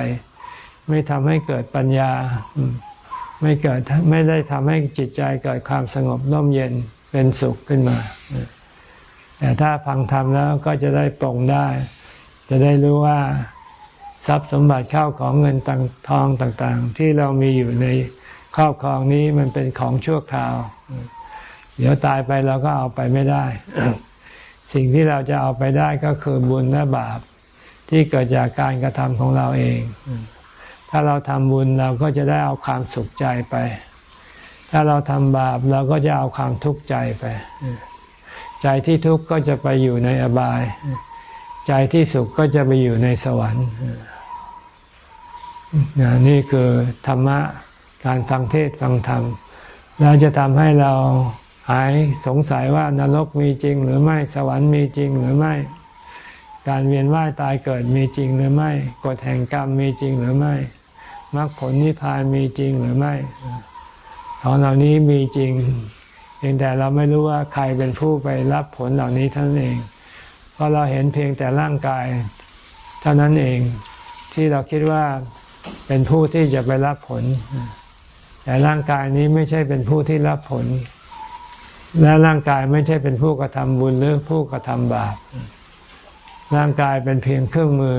ไม่ทำให้เกิดปัญญา ไม่เกิดไม่ได้ทำให้จิตใจเกิดความสงบร่มเย็นเป็นสุขขึ้นมาแต่ถ้าฟังธรรมแล้วก็จะได้ปรงได้ จะได้รู้ว่าทรัพย์สมบัติเข้าของเงินตังทองต่างๆ ที่เรามีอยู่ในครอบครองนี้มันเป็นของชั่วคราว เดี๋ยวตายไปเราก็เอาไปไม่ได้ สิ่งที่เราจะเอาไปได้ก็คือบุญและบาป ที่เกิดจากการกระทำของเราเอง ถ้าเราทำบุญเราก็จะได้เอาความสุขใจไป ถ้าเราทำบาปเราก็จะเอาความทุกข์ใจไป ใจที่ทุกข์ก็จะไปอยู่ในอบาย ใจที่สุขก็จะไปอยู่ในสวรรค์นี่คือธรรมะการฟังเทศฟังธรรมแล้วจะทำให้เราหายสงสัยว่านรกมีจริงหรือไม่สวรรค์มีจริงหรือไม่ การเวียนว่ายตายเกิดมีจริงหรือไม่กฎแห่งกรรมมีจริงหรือไม่ มรรคผลนิพพานมีจริงหรือไม่ของเหล่านี้มีจริงเพียงแต่เราไม่รู้ว่าใครเป็นผู้ไปรับผลเหล่านี้ท่านเอง เพราะเราเห็นเพียงแต่ร่างกายเท่านั้นเองที่เราคิดว่าเป็นผู้ที่จะไปรับผล แต่ร่างกายนี้ไม่ใช่เป็นผู้ที่รับผล และร่างกายไม่ใช่เป็นผู้กระทำบุญหรือผู้กระทำบาปร่างกายเป็นเพียงเครื่องมือ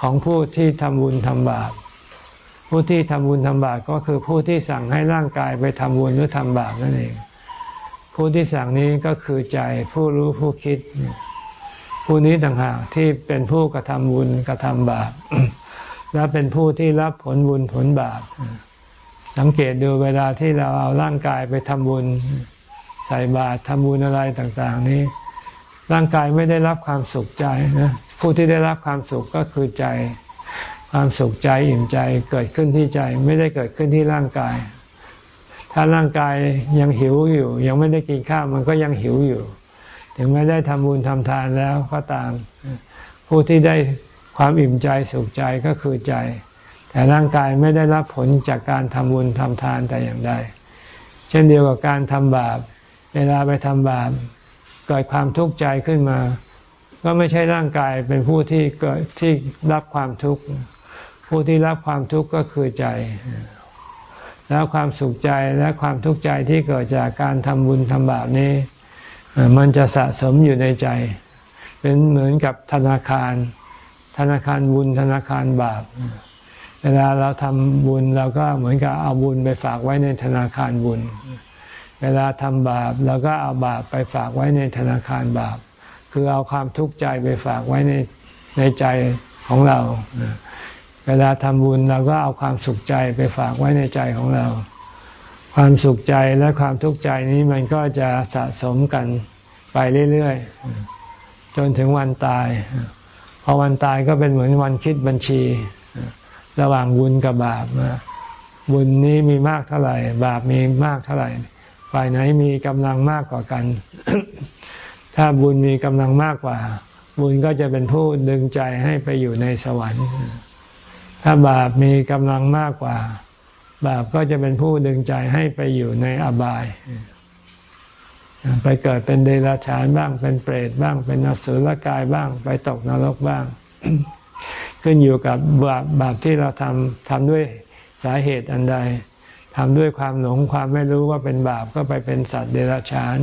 ของผู้ที่ทำบุญทำบาป ผู้ที่ทำบุญทำบาปก็คือผู้ที่สั่งให้ร่างกายไปทำบุญหรือทำบาปนั่นเอง ผู้ที่สั่งนี้ก็คือใจผู้รู้ผู้คิด ผู้นี้ต่างหากที่เป็นผู้กระทำบุญกระทำบาปและเป็นผู้ที่รับผลบุญผลบาปสังเกตดูเวลาที่เราเอาร่างกายไปทำบุญ ใส่บาตรทำบุญอะไรต่างๆ นี้ ร่างกายไม่ได้รับความสุขใจนะผู้ที่ได้รับความสุขก็คือใจ ความสุขใจอิ่มใจเกิดขึ้นที่ใจไม่ได้เกิดขึ้นที่ร่างกาย ถ้าร่างกายยังหิวอยู่ ยังไม่ได้กินข้าวมันก็ยังหิวอยู่ ถึงไม่ได้ทำบุญทำทานแล้วก็ตาม ผู้ที่ได้ความอิ่มใจสุขใจก็คือใจ แต่ร่างกายไม่ได้รับผลจากการทำบุญทำทานแต่อย่างใด เช่นเดียวกับการทำบาป เวลาไปทำบาปเกิดความทุกข์ใจขึ้นมา ก็ไม่ใช่ร่างกายเป็นผู้ที่เกิดที่รับความทุกข์ ผู้ที่รับความทุกข์ก็คือใจ แล้วความสุขใจและความทุกข์ใจที่เกิดจากการทำบุญทำบาปนี้ มันจะสะสมอยู่ในใจ เป็นเหมือนกับธนาคาร ธนาคารบุญธนาคารบาป เวลาเราทำบุญเราก็เหมือนกับเอาบุญไปฝากไว้ในธนาคารบุญ เวลาทำบาปเราก็เอาบาปไปฝากไว้ในธนาคารบาป คือเอาความทุกข์ใจไปฝากไว้ในในใจของเรา เวลาทำบุญเราก็เอาความสุขใจไปฝากไว้ในใจของเรา ความสุขใจและความทุกข์ใจนี้มันก็จะสะสมกันไปเรื่อยๆ จนถึงวันตาย พอวันตายก็เป็นเหมือนวันคิดบัญชี ระหว่างบุญกับบาปบุญนี้มีมากเท่าไหร่ บาปมีมากเท่าไหร่ฝ่ายไหนมีกำลังมากกว่ากัน ถ้าบุญมีกำลังมากกว่า บุญก็จะเป็นผู้ดึงใจให้ไปอยู่ในสวรรค์ ถ้าบาปมีกำลังมากกว่า บาปก็จะเป็นผู้ดึงใจให้ไปอยู่ในอบาย ไปเกิดเป็นเดรัจฉานบ้าง เป็นเปรตบ้าง เป็นนสุลกายบ้าง ไปตกนรกบ้าง ขึ้นอยู่กับบาปบาปที่เราทำทำด้วยสาเหตุอันใดทำด้วยความหลงความไม่รู้ว่าเป็นบาปก็ไปเป็นสัตว์เดรัจฉาน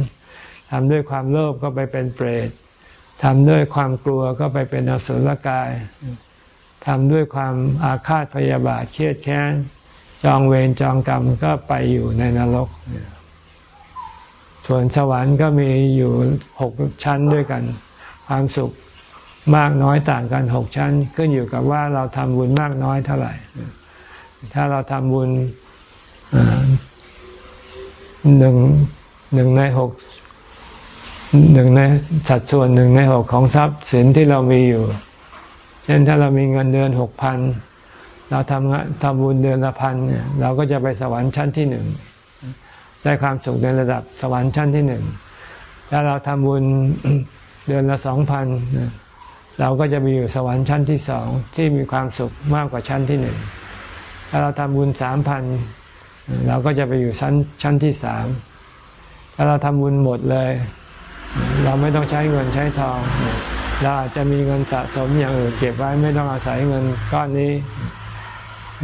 ทำด้วยความโลภก็ไปเป็นเปรตทำด้วยความกลัวก็ไปเป็นอสุรกาย ทำด้วยความอาฆาตพยาบาทเครียดแค้นจองเวรจองกรรมก็ไปอยู่ในนรก ส่วนสวรรค์ก็มีอยู่หกชั้นด้วยกัน ความสุขมากน้อยต่างกันหกชั้น ขึ้นอยู่กับว่าเราทำบุญมากน้อยเท่าไหร่ ถ้าเราทำบุญหนึ่งหนึ่งในหกหนึ่งในสัดส่วนหนึ่งในหกของทรัพย์สินที่เรามีอยู่ เช่นถ้าเรามีเงินเดือนหกพันเราทำงานทำบุญเดือนละพันเนี่ยเราก็จะไปสวรรค์ชั้นที่หนึ่งได้ความสุขในระดับสวรรค์ชั้นที่หนึ่งถ้าเราทำบุญเดือนละสองพันเราก็จะไปอยู่สวรรค์ชั้นที่สองที่มีความสุขมากกว่าชั้นที่หนึ่งถ้าเราทำบุญสามพันเราก็จะไปอยู่ชั้นชั้นที่สามถ้าเราทำบุญหมดเลย เราไม่ต้องใช้เงินใช้ทอง เราอาจจะมีเงินสะสมอย่างอื่นเก็บไว้ไม่ต้องอาศัยเงินก้อนนี้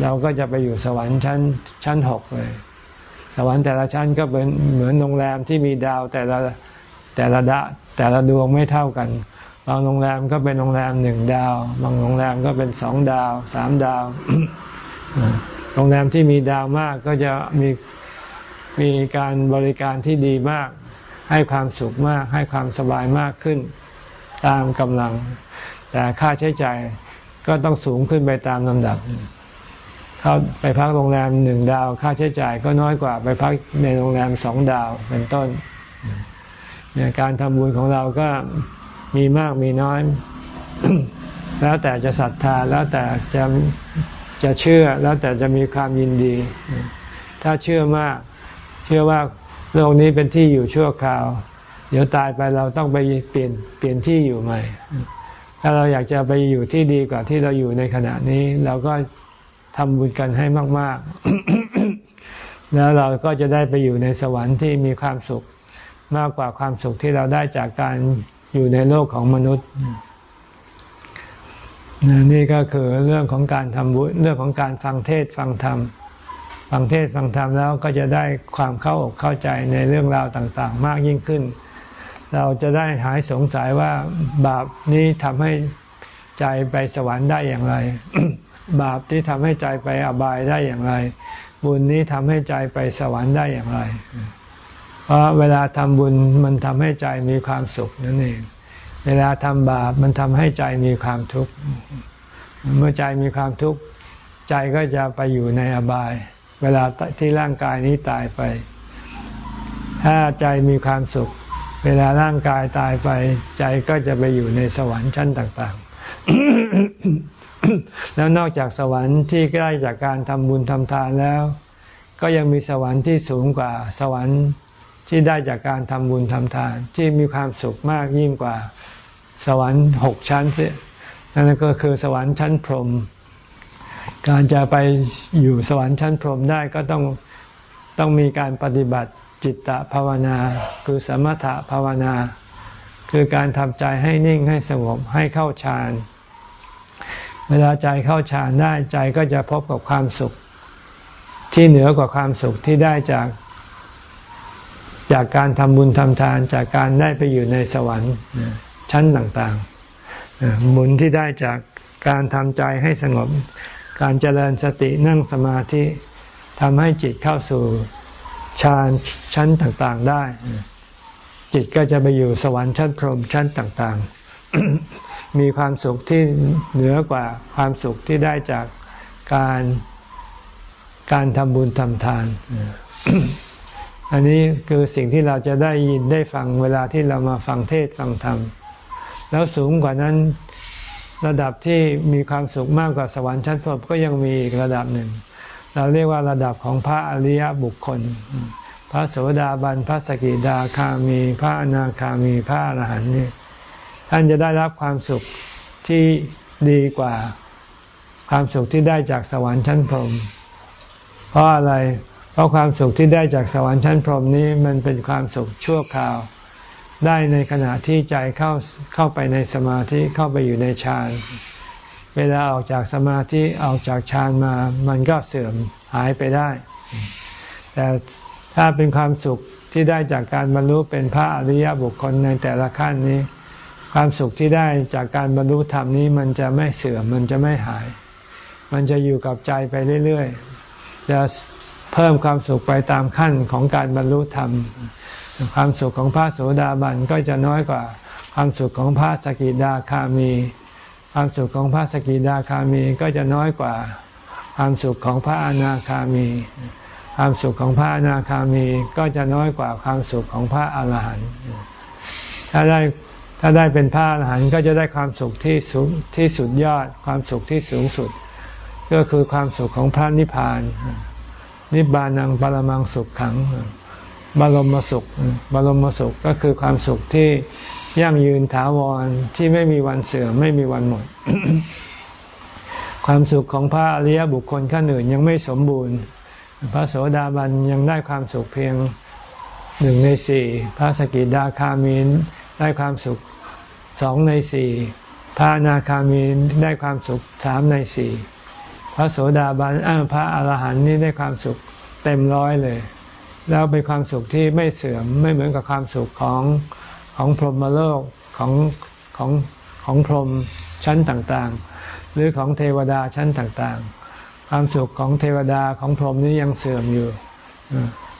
เราก็จะไปอยู่สวรรค์ชั้นชั้นหกเลย สวรรค์แต่ละชั้นก็เป็นเหมือนโรงแรมที่มีดาวแต่ละแต่ละดะแต่ละดวงไม่เท่ากัน บางโรงแรมก็เป็นโรงแรมหนึ่งดาว บางโรงแรมก็เป็นสองดาวสามดาว โรงแรมที่มีดาวมากก็จะมีมีการบริการที่ดีมาก ให้ความสุขมาก ให้ความสบายมากขึ้น ตามกำลัง แต่ค่าใช้จ่ายก็ต้องสูงขึ้นไปตามลำดับ เขาไปพักโรงแรมหนึ่งดาว ค่าใช้จ่ายก็น้อยกว่าไปพักในโรงแรมสองดาวเป็นต้นเนี่ยการทำบุญของเราก็มีมากมีน้อย แล้วแต่จะศรัทธาแล้วแต่จะจะเชื่อแล้วแต่จะมีความยินดี ถ้าเชื่อมาก เชื่อว่าโลกนี้เป็นที่อยู่ชั่วคราว เดี๋ยวตายไปเราต้องไปเปลี่ยนเปลี่ยนที่อยู่ใหม่ ถ้าเราอยากจะไปอยู่ที่ดีกว่าที่เราอยู่ในขณะนี้ เราก็ทำบุญกันให้มาก ๆ แล้วเราก็จะได้ไปอยู่ในสวรรค์ที่มีความสุขมากกว่าความสุขที่เราได้จากการอยู่ในโลกของมนุษย์ นี่ก็คือเรื่องของการทำบุญเรื่องของการฟังเทศฟังธรรมฟังเทศฟังธรรมแล้วก็จะได้ความเข้าอกเข้าใจในเรื่องราวต่าง ๆ มากยิ่งขึ้น เราจะได้หายสงสัยว่าบาปนี้ทำให้ใจไปสวรรค์ได้อย่างไร บาปที่ทำให้ใจไปอบายได้อย่างไร บุญนี้ทำให้ใจไปสวรรค์ได้อย่างไร เพราะเวลาทำบุญมันทำให้ใจมีความสุขนั่นเอง เวลาทำบาปมันทำให้ใจมีความทุกข์ เมื่อใจมีความทุกข์ใจก็จะไปอยู่ในอบาย เวลาที่ร่างกายนี้ตายไป ถ้าใจมีความสุข เวลาร่างกายตายไปใจก็จะไปอยู่ในสวรรค์ชั้นต่าง ๆ แล้วนอกจากสวรรค์ที่ใกล้จากการทำบุญทำทานแล้ว ก็ยังมีสวรรค์ที่สูงกว่าสวรรค์ที่ได้จากการทำบุญทำทาน ที่มีความสุขมากยิ่งกว่าสวรรค์หกชั้นเสียนั่นก็คือสวรรค์ชั้นพรหมการจะไปอยู่สวรรค์ชั้นพรหมได้ก็ต้องต้องมีการปฏิบัติ จิตตภาวนา คือสมถะภาวนา คือการทำใจให้นิ่งให้สงบให้เข้าฌาน เวลาใจเข้าฌานได้ใจก็จะพบกับความสุข ที่เหนือกว่าความสุขที่ได้จาก จากการทำบุญทำทาน จากการได้ไปอยู่ในสวรรค์ชั้นต่างๆบุญที่ได้จากการทำใจให้สงบ การเจริญสตินั่งสมาธิทำให้จิตเข้าสู่ ฌานชั้นต่างๆได้ จิตก็จะไปอยู่สวรรค์ชั้นพรหมชั้นต่างๆ มีความสุขที่เหนือกว่าความสุขที่ได้จากการการทำบุญทำทาน อันนี้คือสิ่งที่เราจะได้ยินได้ฟังเวลาที่เรามาฟังเทศฟังธรรม แล้วสูงกว่านั้นระดับที่มีความสุขมากกว่าสวรรค์ชั้นพรหมก็ยังมีอีกระดับหนึ่ง เราเรียกว่าระดับของพระอริยบุคคล พระโสดาบัน พระสกิดาคามี พระอนาคามี พระอรหันต์นี่ท่านจะได้รับความสุขที่ดีกว่าความสุขที่ได้จากสวรรค์ชั้นพรหม เพราะอะไร เพราะความสุขที่ได้จากสวรรค์ชั้นพรหมนี้มันเป็นความสุขชั่วคราว ได้ในขณะที่ใจเข้าเข้าไปในสมาธิเข้าไปอยู่ในฌาน เวลาออกจากสมาธิออกจากฌานมา มันก็เสื่อมหายไปได้ แต่ถ้าเป็นความสุขที่ได้จากการบรรลุเป็นพระอริยบุคคลในแต่ละขั้นนี้ ความสุขที่ได้จากการบรรลุธรรมนี้มันจะไม่เสื่อมมันจะไม่หาย มันจะอยู่กับใจไปเรื่อยๆจะเพิ่มความสุขไปตามขั้นของการบรรลุธรรม ความสุขของพระโสดาบันก็จะน้อยกว่าความสุขของพระสกิดาคามี ความสุขของพระสกิดาคามีก็จะน้อยกว่าความสุขของพระอนาคามี ความสุขของพระอนาคามีก็จะน้อยกว่าความสุขของพระอรหันต์ถ้าได้ถ้าได้เป็นพระอรหันต์ก็จะได้ความสุขที่สูงที่สุดยอด ความสุขที่สูงสุด ก็คือความสุขของพระนิพพาน นิบานังปรมังสุขขัง บรมสุข บรมสุขก็คือความสุขที่ยั่งยืนถาวรที่ไม่มีวันเสื่อมไม่มีวันหมด ความสุขของพระอริยบุคคลขั้นอื่นยังไม่สมบูรณ์ พระโสดาบันยังได้ความสุขเพียงหนึ่งในสี่พระสกิดาคามีได้ความสุขสองในสี่พระนาคามีได้ความสุขสามในสี่พระโสดาบันพระอรหันต์นี่ได้ความสุขเต็มร้อยเลย แล้วเป็นความสุขที่ไม่เสื่อมไม่เหมือนกับความสุขของของพรหมโลกของของของพรหมชั้นต่างๆ หรือของเทวดาชั้นต่างๆ ความสุขของเทวดาของพรหมนี้ยังเสื่อมอยู่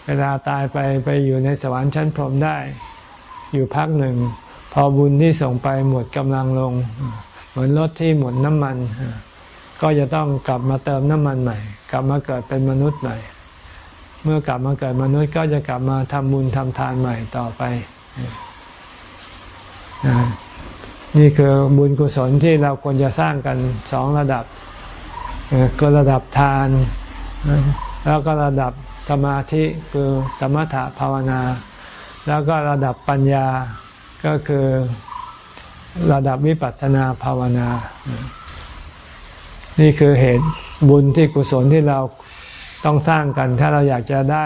เวลาตายไปไปอยู่ในสวรรค์ชั้นพรหมได้ อยู่พักหนึ่ง พอบุญที่ส่งไปหมดกำลังลง เหมือนรถที่หมดน้ำมัน ก็จะต้องกลับมาเติมน้ำมันใหม่ กลับมาเกิดเป็นมนุษย์ใหม่ เมื่อกลับมาเกิดมนุษย์ก็จะกลับมาทำบุญทำทานใหม่ต่อไป นี่คือบุญกุศลที่เราควรจะสร้างกันสองระดับก็ระดับทาน แล้วก็ระดับสมาธิคือสมถะภาวนา แล้วก็ระดับปัญญาก็คือระดับวิปัสสนาภาวนา นี่คือเหตุบุญที่กุศลที่เรา ต้องสร้างกัน ถ้าเราอยากจะได้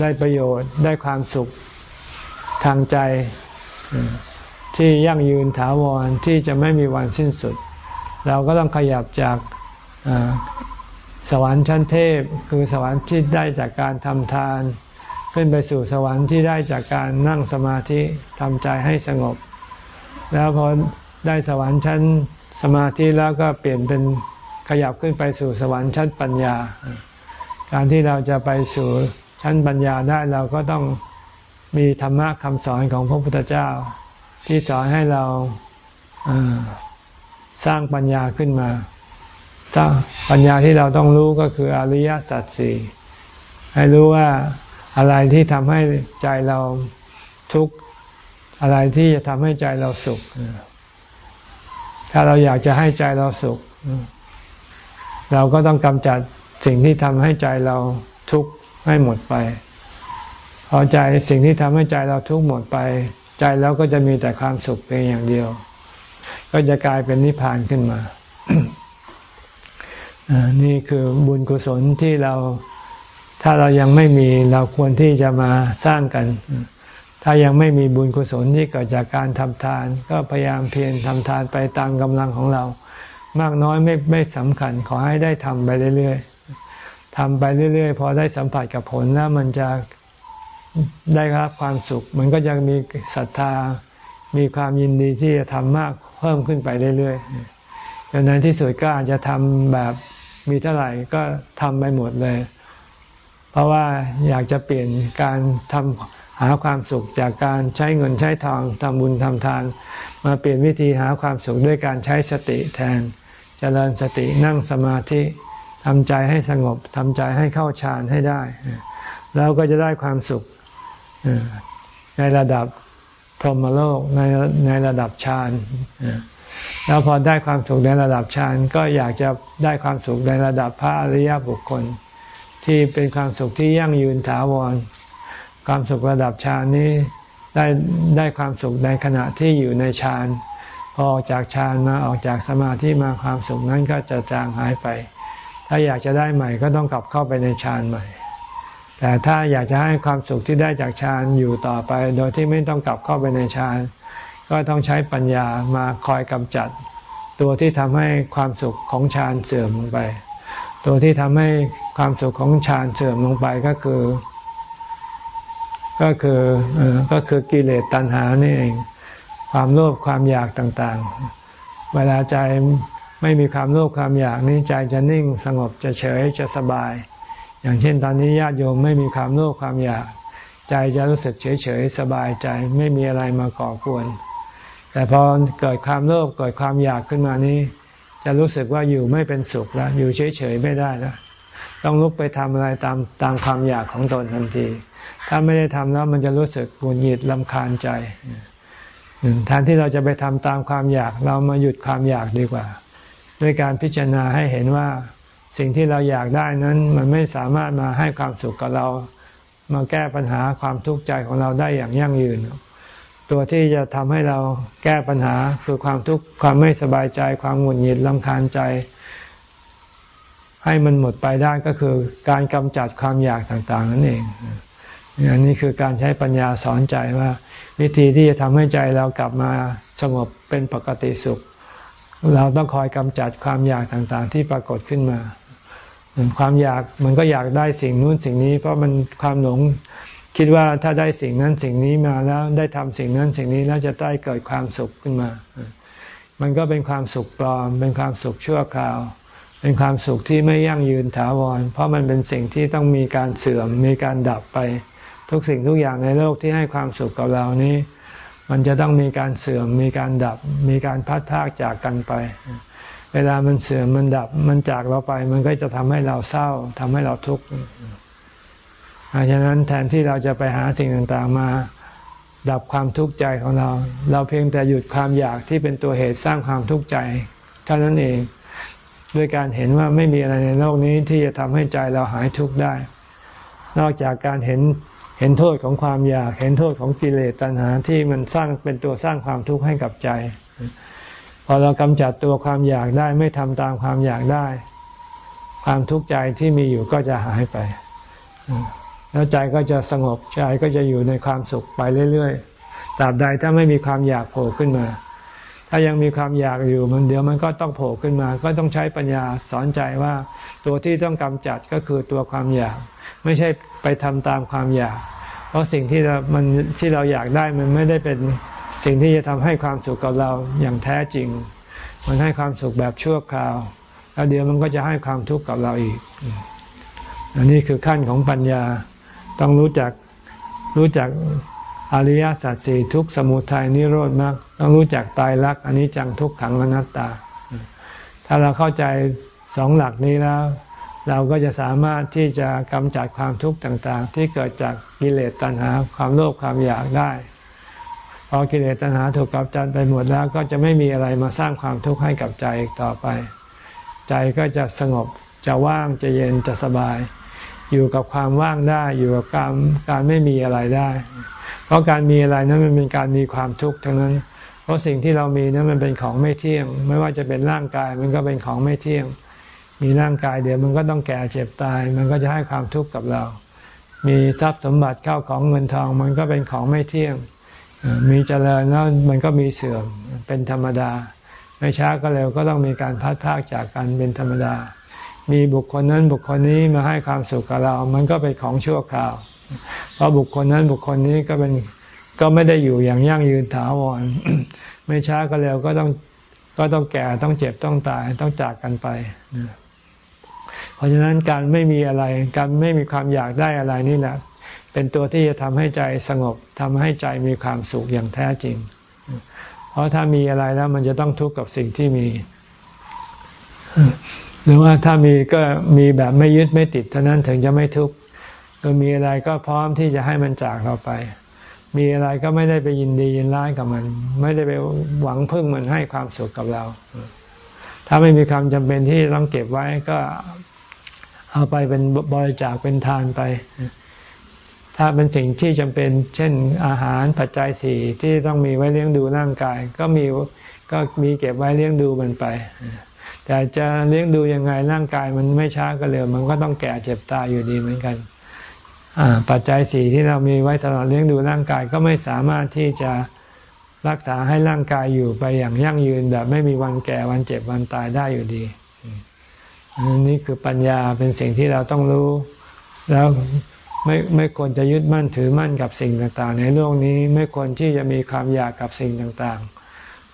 ได้ประโยชน์ได้ความสุขทางใจที่ยั่งยืนถาวรที่จะไม่มีวันสิ้นสุด เราก็ต้องขยับจากสวรรค์ชั้นเทพ คือสวรรค์ที่ได้จากการทำทาน ขึ้นไปสู่สวรรค์ที่ได้จากการนั่งสมาธิทำใจให้สงบ แล้วพอได้สวรรค์ชั้นสมาธิแล้วก็เปลี่ยนเป็นขยับขึ้นไปสู่สวรรค์ชั้นปัญญา การที่เราจะไปสู่ชั้นปัญญาได้เราก็ต้องมีธรรมะคำสอนของพระพุทธเจ้า ที่สอนให้เราสร้างปัญญาขึ้นมาปัญญาที่เราต้องรู้ก็คืออริยสัจสี่ให้รู้ว่าอะไรที่ทำให้ใจเราทุกข์อะไรที่จะทำให้ใจเราสุข ถ้าเราอยากจะให้ใจเราสุข เราก็ต้องกำจัด สิ่งที่ทำให้ใจเราทุกข์ให้หมดไป พอใจสิ่งที่ทำให้ใจเราทุกข์หมดไป ใจเราก็จะมีแต่ความสุขเพียงอย่างเดียว ก็จะกลายเป็นนิพพานขึ้นมา นี่คือบุญกุศลที่เราถ้าเรายังไม่มีเราควรที่จะมาสร้างกัน ถ้ายังไม่มีบุญกุศลที่เกิดจากการทำทาน ก็พยายามเพียรทำทานไปตามกำลังของเรา มากน้อยไม่ไม่สำคัญขอให้ได้ทำไปเรื่อยๆ ทำไปเรื่อย ๆ พอได้สัมผัสกับผลแล้วมันจะได้รับความสุข มันก็จะมีศรัทธามีความยินดีที่จะทำมากเพิ่มขึ้นไปเรื่อยๆจนในที่สุดก็อาจจะทำแบบมีเท่าไหร่ก็ทำไปหมดเลย เพราะว่าอยากจะเปลี่ยนการทำหาความสุขจากการใช้เงินใช้ทองทำบุญทำทาน มาเปลี่ยนวิธีหาความสุขด้วยการใช้สติแทนเจริญสตินั่งสมาธิ ทำใจให้สงบทำใจให้เข้าฌานให้ได้ แล้วก็จะได้ความสุขในระดับพรหมโลกในในระดับฌานแล้วพอได้ความสุขในระดับฌานก็อยากจะได้ความสุขในระดับพระอริยบุคคล ที่เป็นความสุขที่ยั่งยืนถาวร ความสุขระดับฌานนี้ได้ได้ความสุขในขณะที่อยู่ในฌานพอออกจากฌานมาออกจากสมาธิมาความสุขนั้นก็จะจางหายไป ถ้าอยากจะได้ใหม่ก็ต้องกลับเข้าไปในฌานใหม่ แต่ถ้าอยากจะให้ความสุขที่ได้จากฌานอยู่ต่อไป โดยที่ไม่ต้องกลับเข้าไปในฌานก็ต้องใช้ปัญญามาคอยกำจัด ตัวที่ทำให้ความสุขของฌานเสื่อมลงไป ตัวที่ทำให้ความสุขของฌานเสื่อมลงไปก็คือ ก็คือก็คือกิเลสตัณหานี่เอง ความโลภความอยากต่างๆ เวลาใจ ไม่มีความโลภความอยากนี้ใจจะนิ่งสงบจะเฉยจะสบาย อย่างเช่นตอนนี้ญาติโยมไม่มีความโลภความอยาก ใจจะรู้สึกเฉยเฉยสบายใจไม่มีอะไรมาก่อกวนแต่พอเกิดความโลภเกิดความอยากขึ้นมานี้ จะรู้สึกว่าอยู่ไม่เป็นสุขแล้ว อยู่เฉยๆไม่ได้แล้วต้องลุกไปทำอะไรตามตามความอยากของตนทันที ถ้าไม่ได้ทำแล้วมันจะรู้สึกหงุดหงิดลำคาญใจแทนที่เราจะไปทำตามความอยาก เรามาหยุดความอยากดีกว่า ด้วยการพิจารณาให้เห็นว่าสิ่งที่เราอยากได้นั้น มันไม่สามารถมาให้ความสุขกับเรา มาแก้ปัญหาความทุกข์ใจของเราได้อย่างยั่งยืน ตัวที่จะทำให้เราแก้ปัญหาคือความทุกข์ความไม่สบายใจความหงุดหงิดลำคาญใจ ให้มันหมดไปได้ก็คือการกำจัดความอยากต่างๆ นั่นเองอันนี้คือการใช้ปัญญาสอนใจว่า วิธีที่จะทำให้ใจเรากลับมาสงบเป็นปกติสุข เราต้องคอยกำจัดความอยากต่างๆ ที่ปรากฏขึ้นมา ความอยากมันก็อยากได้สิ่งนู้นสิ่งนี้ เพราะมันความหลงคิดว่าถ้าได้สิ่งนั้นสิ่งนี้มาแล้วได้ทำสิ่งนั้นสิ่งนี้แล้วจะได้เกิดความสุขขึ้นมา มันก็เป็นความสุขปลอม เป็นความสุขชั่วคราว เป็นความสุขที่ไม่ยั่งยืนถาวร เพราะมันเป็นสิ่งที่ต้องมีการเสื่อมมีการดับไป ทุกสิ่งทุกอย่างในโลกที่ให้ความสุขกับเรานี้ มันจะต้องมีการเสื่อม มีการดับ มีการพัดพากจากกันไป เวลามันเสื่อมมันดับ มันจากเราไป มันก็จะทำให้เราเศร้าทำให้เราทุกข์เพราะฉะนั้นแทนที่เราจะไปหาสิ่งต่างๆมา ดับความทุกข์ใจของเรา เราเพียงแต่หยุดความอยากที่เป็นตัวเหตุสร้างความทุกข์ใจเท่านั้นเองด้วยการเห็นว่าไม่มีอะไรในโลกนี้ที่จะทำให้ใจเราหายทุกข์ได้ นอกจากการเห็น เห็นโทษของความอยาก เห็นโทษของกิเลสตัณหาที่มันสร้างเป็นตัวสร้างความทุกข์ให้กับใจ พอเรากำจัดตัวความอยากได้ไม่ทำตามความอยากได้ ความทุกข์ใจที่มีอยู่ก็จะหายไป แล้วใจก็จะสงบใจก็จะอยู่ในความสุขไปเรื่อยๆตราบใดถ้าไม่มีความอยากโผล่ขึ้นมา ถ้ายังมีความอยากอยู่มันเดี๋ยวมันก็ต้องโผล่ขึ้นมา ก็ต้องใช้ปัญญาสอนใจว่า ตัวที่ต้องกำจัดก็คือตัวความอยาก ไม่ใช่ไปทำตามความอยาก เพราะสิ่งที่เรามันที่เราอยากได้มันไม่ได้เป็นสิ่งที่จะทำให้ความสุขกับเราอย่างแท้จริง มันให้ความสุขแบบชั่วคราว แล้วเดี๋ยวมันก็จะให้ความทุกข์กับเราอีก อันนี้คือขั้นของปัญญาต้องรู้จักรู้จัก อริยสัจสี่ทุกสมุทัยนิโรธมากต้องรู้จักตายรักอันนี้จังทุกขังอนัตตา ถ้าเราเข้าใจสองหลักนี้แล้ว เราก็จะสามารถที่จะกำจัดความทุกข์ต่างๆ ที่เกิดจากกิเลสตัณหาความโลภความอยากได้พอกิเลสตัณหาถูกกำจัดไปหมดแล้ว ก็จะไม่มีอะไรมาสร้างความทุกข์ให้กับใจอีกต่อไป ใจก็จะสงบจะว่างจะเย็นจะสบาย อยู่กับความว่างได้อยู่กับการการไม่มีอะไรได้ เพราะการมีอะไรนั้นมันเป็นการมีความทุกข์ทั้งนั้น เพราะสิ่งที่เรามีนั้นมันเป็นของไม่เที่ยง ไม่ว่าจะเป็นร่างกายมันก็เป็นของไม่เที่ยง มีร่างกายเดี๋ยวมันก็ต้องแก่เจ็บตาย มันก็จะให้ความทุกข์กับเรา มีทรัพย์สมบัติเข้าของเงินทองมันก็เป็นของไม่เที่ยง มีเจริญแล้วมันก็มีเสื่อมเป็นธรรมดา ไม่ช้าก็เร็วก็ต้องมีการพัดพากจากกันเป็นธรรมดา มีบุคคลนั้นบุคคลนี้มาให้ความสุขกับเรา มันก็เป็นของชั่วคราว เพราะบุคคลนั้นบุคคลนี้ก็เป็นก็ไม่ได้อยู่อย่างยั่งยืนถาวร ไม่ช้าก็เร็วก็ต้องก็ต้องแก่ต้องเจ็บต้องตายต้องจากกันไป เพราะฉะนั้นการไม่มีอะไร การไม่มีความอยากได้อะไรนี่แหละเป็นตัวที่จะทำให้ใจสงบทำให้ใจมีความสุขอย่างแท้จริง เพราะถ้ามีอะไรแล้วมันจะต้องทุกข์กับสิ่งที่มี หรือว่าถ้ามีก็มีแบบไม่ยึดไม่ติดเท่านั้นถึงจะไม่ทุกข์ก็มีอะไรก็พร้อมที่จะให้มันจากเราไป มีอะไรก็ไม่ได้ไปยินดียินร้ายกับมัน ไม่ได้ไปหวังพึ่งมันให้ความสุขกับเรา ถ้าไม่มีความจำเป็นที่ต้องเก็บไว้ก็เอาไปเป็นบริจาคเป็นทานไป ถ้าเป็นสิ่งที่จำเป็น เช่นอาหารปัจจัยสี่ที่ต้องมีไว้เลี้ยงดูร่างกาย ก็มีก็มีเก็บไว้เลี้ยงดูมันไป แต่จะเลี้ยงดูยังไงร่างกายมันไม่ช้าก็เร็ว มันก็ต้องแก่เจ็บตายอยู่ดีเหมือนกันปัจจัยสี่ที่เรามีไว้สำหรับเลี้ยงดูร่างกายก็ไม่สามารถที่จะรักษาให้ร่างกายอยู่ไปอย่างยั่งยืนแบบไม่มีวันแก่วันเจ็บวันตายได้อยู่ดีนี่คือปัญญาเป็นสิ่งที่เราต้องรู้ แล้วไม่ไม่ควรจะยึดมั่นถือมั่นกับสิ่งต่างๆ ในโลกนี้ไม่ควรที่จะมีความอยากกับสิ่งต่างๆ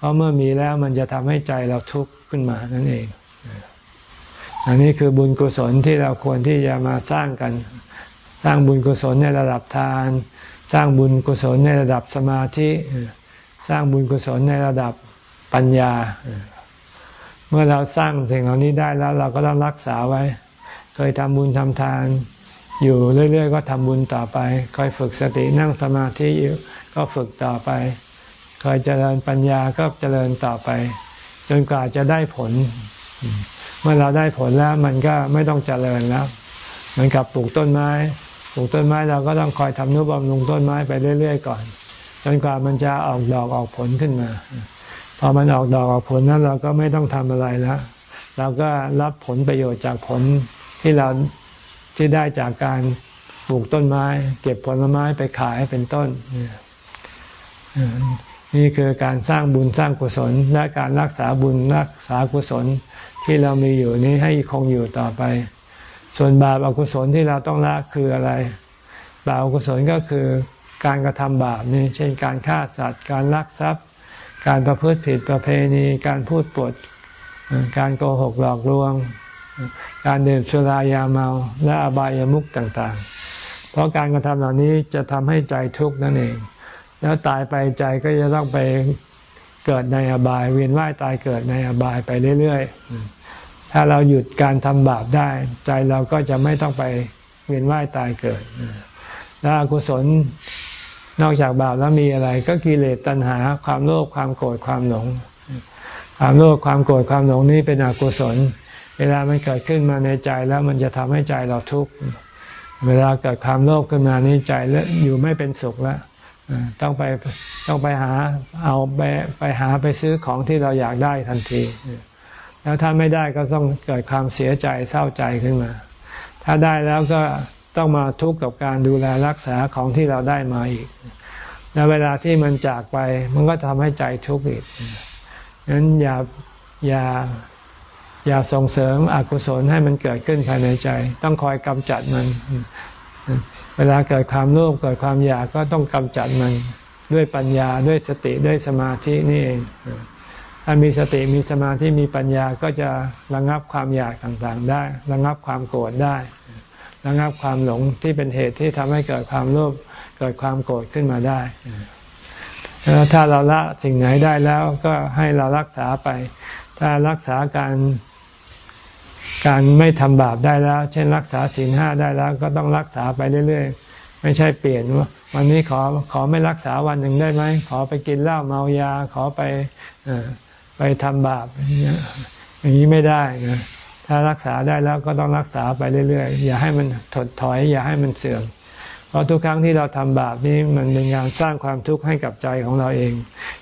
ราะเมื่อมีแล้วมันจะทำให้ใจเราทุกข์ขึ้นมานั่นเอง อันนี้คือบุญกุศลที่เราควรที่จะมาสร้างกัน สร้างบุญกุศลในระดับทาน สร้างบุญกุศลในระดับสมาธิ สร้างบุญกุศลในระดับปัญญา เมื่อเราสร้างสิ่งเหล่านี้ได้แล้วเราก็ต้องรักษาไว้ เคยทำบุญทำทานอยู่เรื่อย ๆ ก็ทำบุญต่อไปคอยฝึกสตินั่งสมาธิอยู่ก็ฝึกต่อไป ยเจริญปัญญาก็เจริญต่อไป จนกว่าจะได้ผล เมื่อเราได้ผลแล้วมันก็ไม่ต้องเจริญแล้วเหมือนกับปลูกต้นไม้ปลูกต้นไม้เราก็ต้องคอยทำนุบำรุงต้นไม้ไปเรื่อยๆก่อน จนกว่ามันจะออกดอกออกผลขึ้นมา พอมันออกดอกออกผลนั้นเราก็ไม่ต้องทำอะไรแล้วเราก็รับผลประโยชน์จากผลที่เราที่ได้จากการปลูกต้นไม้ เก็บผลไม้ไปขายเป็นต้น นี่คือการสร้างบุญสร้างกุศลและการรักษาบุญรักษากุศลที่เรามีอยู่นี้ให้คงอยู่ต่อไป ส่วนบาปอกุศลที่เราต้องละคืออะไร บาปอกุศลก็คือการกระทำบาปนี่เช่นการฆ่าสัตว์ การลักทรัพย์ การประพฤติผิดประเพณี การพูดปด การโกหกหลอกลวง การดื่มสุรายาเมาและอบายามุขต่างๆ เพราะการกระทำเหล่านี้จะทำให้ใจทุกข์นั่นเอง แล้วตายไปใจก็จะต้องไปเกิดในอบาย เวียนว่ายตายเกิดในอบายไปเรื่อยๆ ถ้าเราหยุดการทำบาปได้ ใจเราก็จะไม่ต้องไปเวียนว่ายตายเกิดแล้วอกุศลนอกจากบาปแล้วมีอะไร ก็กิเลสตัณหา ความโลภความโกรธความหลง ความโลภความโกรธความหลงนี้เป็นอกุศล เวลามันเกิดขึ้นมาในใจแล้วมันจะทำให้ใจเราทุกข์เวลาเกิดความโลภขึ้นมานี้ใจแล้วอยู่ไม่เป็นสุขแล้ว ต้องไปต้องไปหาเอาไปไปหาไปซื้อของที่เราอยากได้ทันที แล้วถ้าไม่ได้ก็ต้องเกิดความเสียใจเศร้าใจขึ้นมา ถ้าได้แล้วก็ต้องมาทุกข์กับการดูแลรักษาของที่เราได้มาอีก แล้วเวลาที่มันจากไป มันก็ทำให้ใจทุกข์อีกนั้นอย่าอย่าอย่าส่งเสริมอกุศลให้มันเกิดขึ้นภายในใจ ต้องคอยกำจัดมัน เวลาเกิดความโลภเกิดความอยากก็ต้องกำจัดมันด้วยปัญญาด้วยสติด้วยสมาธินี่เองถ้ามีสติมีสมาธิมีปัญญาก็จะระงับความอยากต่างๆ ได้ระงับความโกรธได้ระงับความหลงที่เป็นเหตุที่ทำให้เกิดความโลภเกิดความโกรธขึ้นมาได้แล้วถ้าเราละสิ่งไหนได้แล้วก็ให้เรารักษาไป ถ้ารักษาการ การไม่ทำบาปได้แล้ว เช่นรักษาศีลห้าได้แล้ว ก็ต้องรักษาไปเรื่อยๆ ไม่ใช่เปลี่ยนว่าวันนี้ขอขอไม่รักษาวันหนึ่งได้ไหมขอไปกินเหล้าเมายาขอไปไปทำบาปอย่างนี้ไม่ได้นะถ้ารักษาได้แล้วก็ต้องรักษาไปเรื่อยๆ อย่าให้มันถดถอย อย่าให้มันเสื่อมเพราะทุกครั้งที่เราทำบาปนี้มันเป็นการสร้างความทุกข์ให้กับใจของเราเอง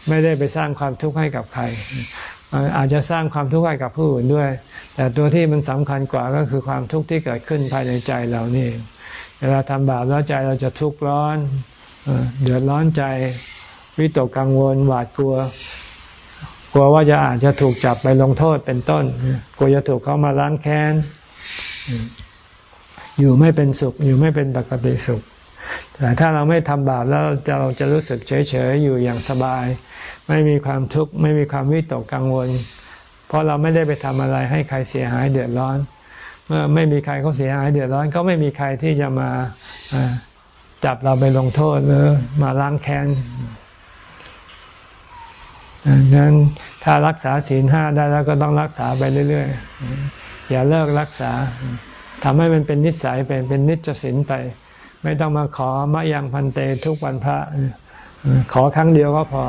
ไม่ได้ไปสร้างความทุกข์ให้กับใคร อาจจะสร้างความทุกข์ให้กับผู้อื่นด้วย แต่ตัวที่มันสำคัญกว่าก็คือความทุกข์ที่เกิดขึ้นภายในใจเรานี่เวลาทำบาปแล้วใจเราจะทุกข์ร้อนเดือดร้อนใจวิตกกังวลหวาดกลัว กลัวว่าจะอาจจะถูกจับไปลงโทษเป็นต้น กลัวจะถูกเขามาล้างแค้น อยู่ไม่เป็นสุข อยู่ไม่เป็นปกติสุข แต่ถ้าเราไม่ทำบาปแล้วเราจะรู้สึกเฉยๆอยู่อย่างสบาย ไม่มีความทุกข์ไม่มีความวิตกกังวล ราะเราไม่ได้ไปทำอะไรให้ใครเสียหายเดือดร้อน เมื่อไม่มีใครเขาเสียหายเดือดร้อน ก็ไม่มีใครที่จะมาจับเราไปลงโทษหรือมาล้างแค้นดังนั้นถ้ารักษาศีลห้าได้แล้วก็ต้องรักษาไปเรื่อยๆ อย่าเลิกรักษาทำให้มันเป็นนิสัยเป็นเป็นนิจศีลไป ไม่ต้องมาขอมะยังพันเตทุกวันพระ ขอครั้งเดียวก็พอ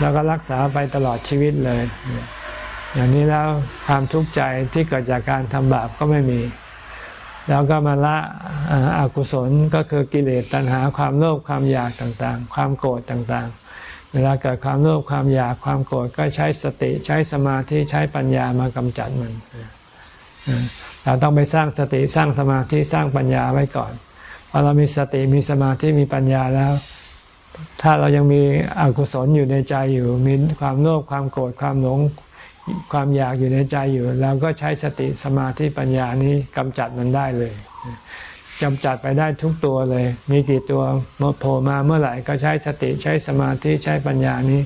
แล้วก็รักษาไปตลอดชีวิตเลย อย่างนี้แล้วความทุกข์ใจที่เกิดจากการทำบาปก็ไม่มี แล้วก็มาละอกุศลก็คือกิเลสตัณหาความโลภความอยากต่างๆ ความโกรธต่างๆ เวลาเกิดความโลภความอยากความโกรธก็ใช้สติใช้สมาธิใช้ปัญญามากำจัดมันเราต้องไปสร้างสติสร้างสมาธิสร้างปัญญาไว้ก่อนพอเรามีสติมีสมาธิมีปัญญาแล้ว ถ้าเรายังมีอกุศลอยู่ในใจอยู่ มีความโลภความโกรธความหลง ความอยากอยู่ในใจอยู่เราก็ใช้สติสมาธิปัญญานี้กำจัดมันได้เลยกำจัดไปได้ทุกตัวเลย มีกี่ตัวโผล่มาเมื่อไหร่ก็ใช้สติใช้สมาธิใช้ปัญญานี้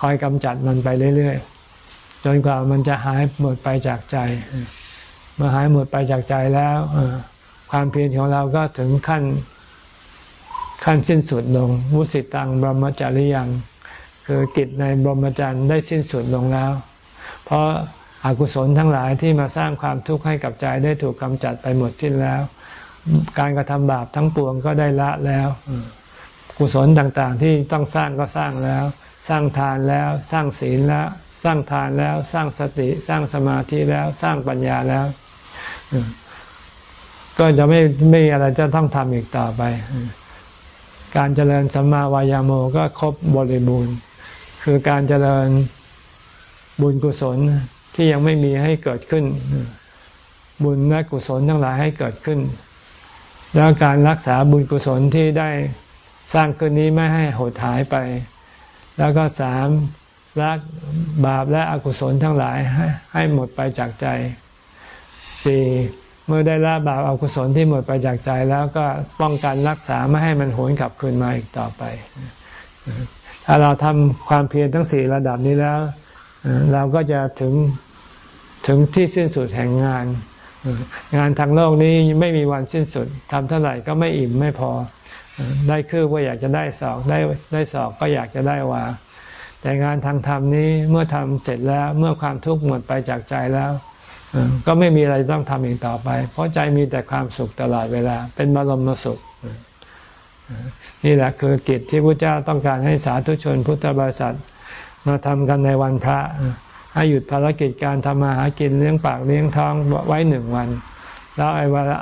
คอยกำจัดมันไปเรื่อยๆจนกว่ามันจะหายหมดไปจากใจเมื่อหายหมดไปจากใจแล้วความเพียรของเราก็ถึงขั้นขั้นสิ้นสุดลงมุสิตังบรมจาริยัง คือกิจในบรมจารย์ได้สิ้นสุดลงแล้ว เพราะอากุศลทั้งหลายที่มาสร้างความทุกข์ให้กับใจได้ถูกกำจัดไปหมดสิ้นแล้ว การกระทำบาปทั้งปวงก็ได้ละแล้วกุศลต่างๆที่ต้องสร้างก็สร้างแล้ว สร้างทานแล้ว สร้างศีลแล้ว สร้างทานแล้ว สร้างสติ สร้างสมาธิแล้ว สร้างปัญญาแล้ว ก็จะไม่ไม่อะไรจะต้องทำอีกต่อไป การเจริญสัมมาวายาโมก็ครบบริบูรณ์ คือการเจริญ บุญกุศลที่ยังไม่มีให้เกิดขึ้น บุญและกุศลทั้งหลายให้เกิดขึ้น แล้วการรักษาบุญกุศลที่ได้สร้างขึ้นนี้ไม่ให้หดหายไป แล้วก็สามรักบาปและอกุศลทั้งหลายให้ให้หมดไปจากใจสี่เมื่อได้ละบาปอกุศลที่หมดไปจากใจแล้วก็ป้องกันรักษาไม่ให้มันหวนกลับคืนมาอีกต่อไป ถ้าเราทำความเพียรทั้งสี่ระดับนี้แล้ว เราก็จะถึงถึงที่สิ้นสุดแห่งงาน งานทางโลกนี้ไม่มีวันสิ้นสุดทำเท่าไหร่ก็ไม่อิ่มไม่พอ ได้คือว่าอยากจะได้สอกได้ได้สอกก็อยากจะได้วาแต่งานทางธรรมนี้เมื่อทำเสร็จแล้วเมื่อความทุกข์หมดไปจากใจแล้วก็ไม่มีอะไรต้องทำอีกต่อไป เพราะใจมีแต่ความสุขตลอดเวลา เป็นบรมสุข นี่แหละคือกิจที่พระเจ้าต้องการให้สาธุชนพุทธบริษัท มาทำกันในวันพระให้หยุดภารกิจการทำมาหากินเลี้ยงปากเลี้ยงท้องไว้หนึ่งวัน แล้ว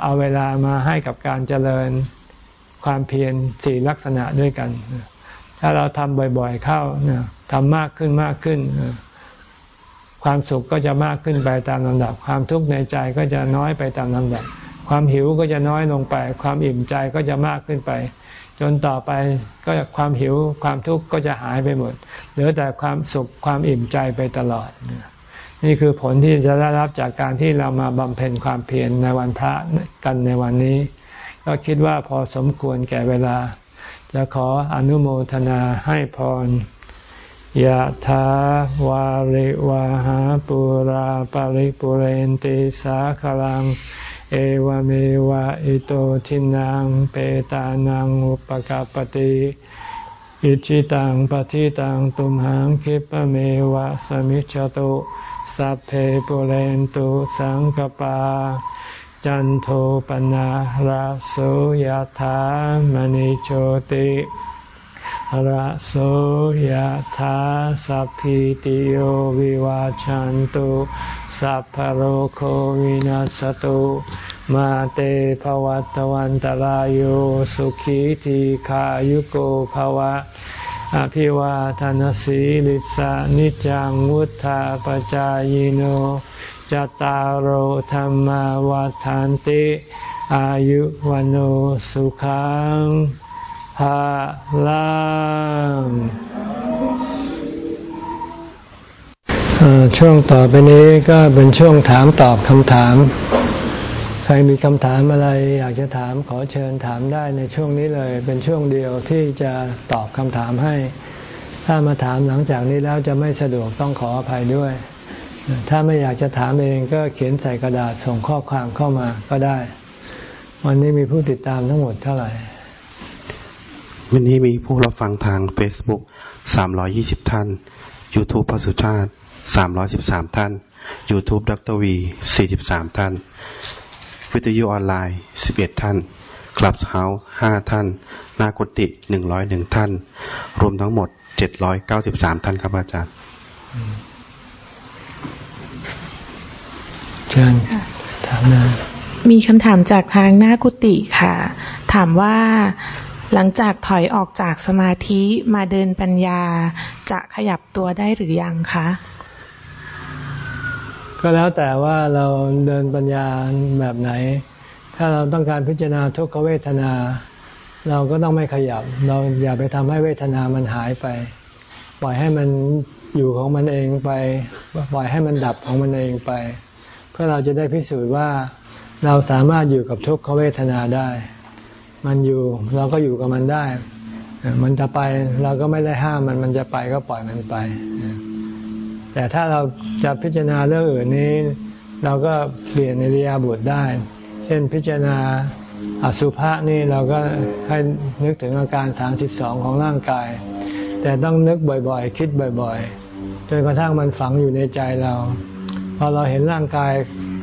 เอาเวลามาให้กับการเจริญความเพียรสี่ลักษณะด้วยกัน ถ้าเราทำบ่อยๆเข้าทำมากขึ้นมากขึ้น ความสุขก็จะมากขึ้นไปตามลำดับ ความทุกข์ในใจก็จะน้อยไปตามลำดับ ความหิวก็จะน้อยลงไป ความอิ่มใจก็จะมากขึ้นไป จนต่อไปก็ความหิวความทุกข์ก็จะหายไปหมด เหลือแต่ความสุขความอิ่มใจไปตลอด นี่คือผลที่จะได้รับจากการที่เรามาบำเพ็ญความเพียรในวันพระกันในวันนี้ ก็คิดว่าพอสมควรแก่เวลา จะขออนุโมทนาให้พรยะถาวาริวาหาปุราปาริปุเรนติสาคลัง เอวเมวะอิโตทินังเปตานังอุปกาปติอิชิตังปฏิตังตุมหังคิปเมวะสมิจฉตุสัพเพปุเรนตุสังกปา จันโทปนะราโสยถามณิโชติ ระโสยธาสัพพิติโยวิวาจันตุสัพพโรโควินัสตุมาเตภวัตวันตารโยสุขีทีขายุโกภวะ อภิวาทานสีลิสานิจังวุธาปจายโนจตารโหธรรมวาทานติ อายุวันโอสุขัง พลังช่วงต่อไปนี้ก็เป็นช่วงถามตอบคำถาม ใครมีคำถามอะไร อยากจะถามขอเชิญถามได้ในช่วงนี้เลย เป็นช่วงเดียวที่จะตอบคำถามให้ ถ้ามาถามหลังจากนี้แล้วจะไม่สะดวกต้องขออภัยด้วย ถ้าไม่อยากจะถามเองก็เขียนใส่กระดาษส่งข้อความเข้ามาก็ได้ วันนี้มีผู้ติดตามทั้งหมดเท่าไหร่ วันนี้มีผู้รับฟังทาง Facebook 320 ท่าน YouTube พระสุชาติ 313 ท่าน YouTube ดรวี 43 ท่าน วิทยุออนไลน์ 11 ท่านคลับเฮาส์5ท่าน นากุติ 101 ท่าน รวมทั้งหมด 793 ท่านครับอาจารย์เชิญถามนะมีคำถามจากทางหน้ากุฏิค่ะ ถามว่า หลังจากถอยออกจากสมาธิมาเดินปัญญา จะขยับตัวได้หรือยังคะ ก็แล้วแต่ว่าเราเดินปัญญาแบบไหน ถ้าเราต้องการพิจารณาทุกขเวทนา เราก็ต้องไม่ขยับ เราอย่าไปทำให้เวทนามันหายไป ปล่อยให้มันอยู่ของมันเองไป ปล่อยให้มันดับของมันเองไป เพื่อเราจะได้พิสูจน์ว่าเราสามารถอยู่กับทุกขเวทนาได้ มันอยู่ เราก็อยู่กับมันได้ มันจะไปเราก็ไม่ได้ห้ามมันมันจะไปก็ปล่อยมันไป แต่ถ้าเราจะพิจารณาเรื่องอื่นนี้ เราก็เปลี่ยนในริยาบทได้ เช่นพิจารณาอสุภะนี่เราก็ให้นึกถึงอาการ 32 ของร่างกาย แต่ต้องนึกบ่อยๆ คิดบ่อยๆ จนกระทั่งมันฝังอยู่ในใจเรา พอเราเห็นร่างกาย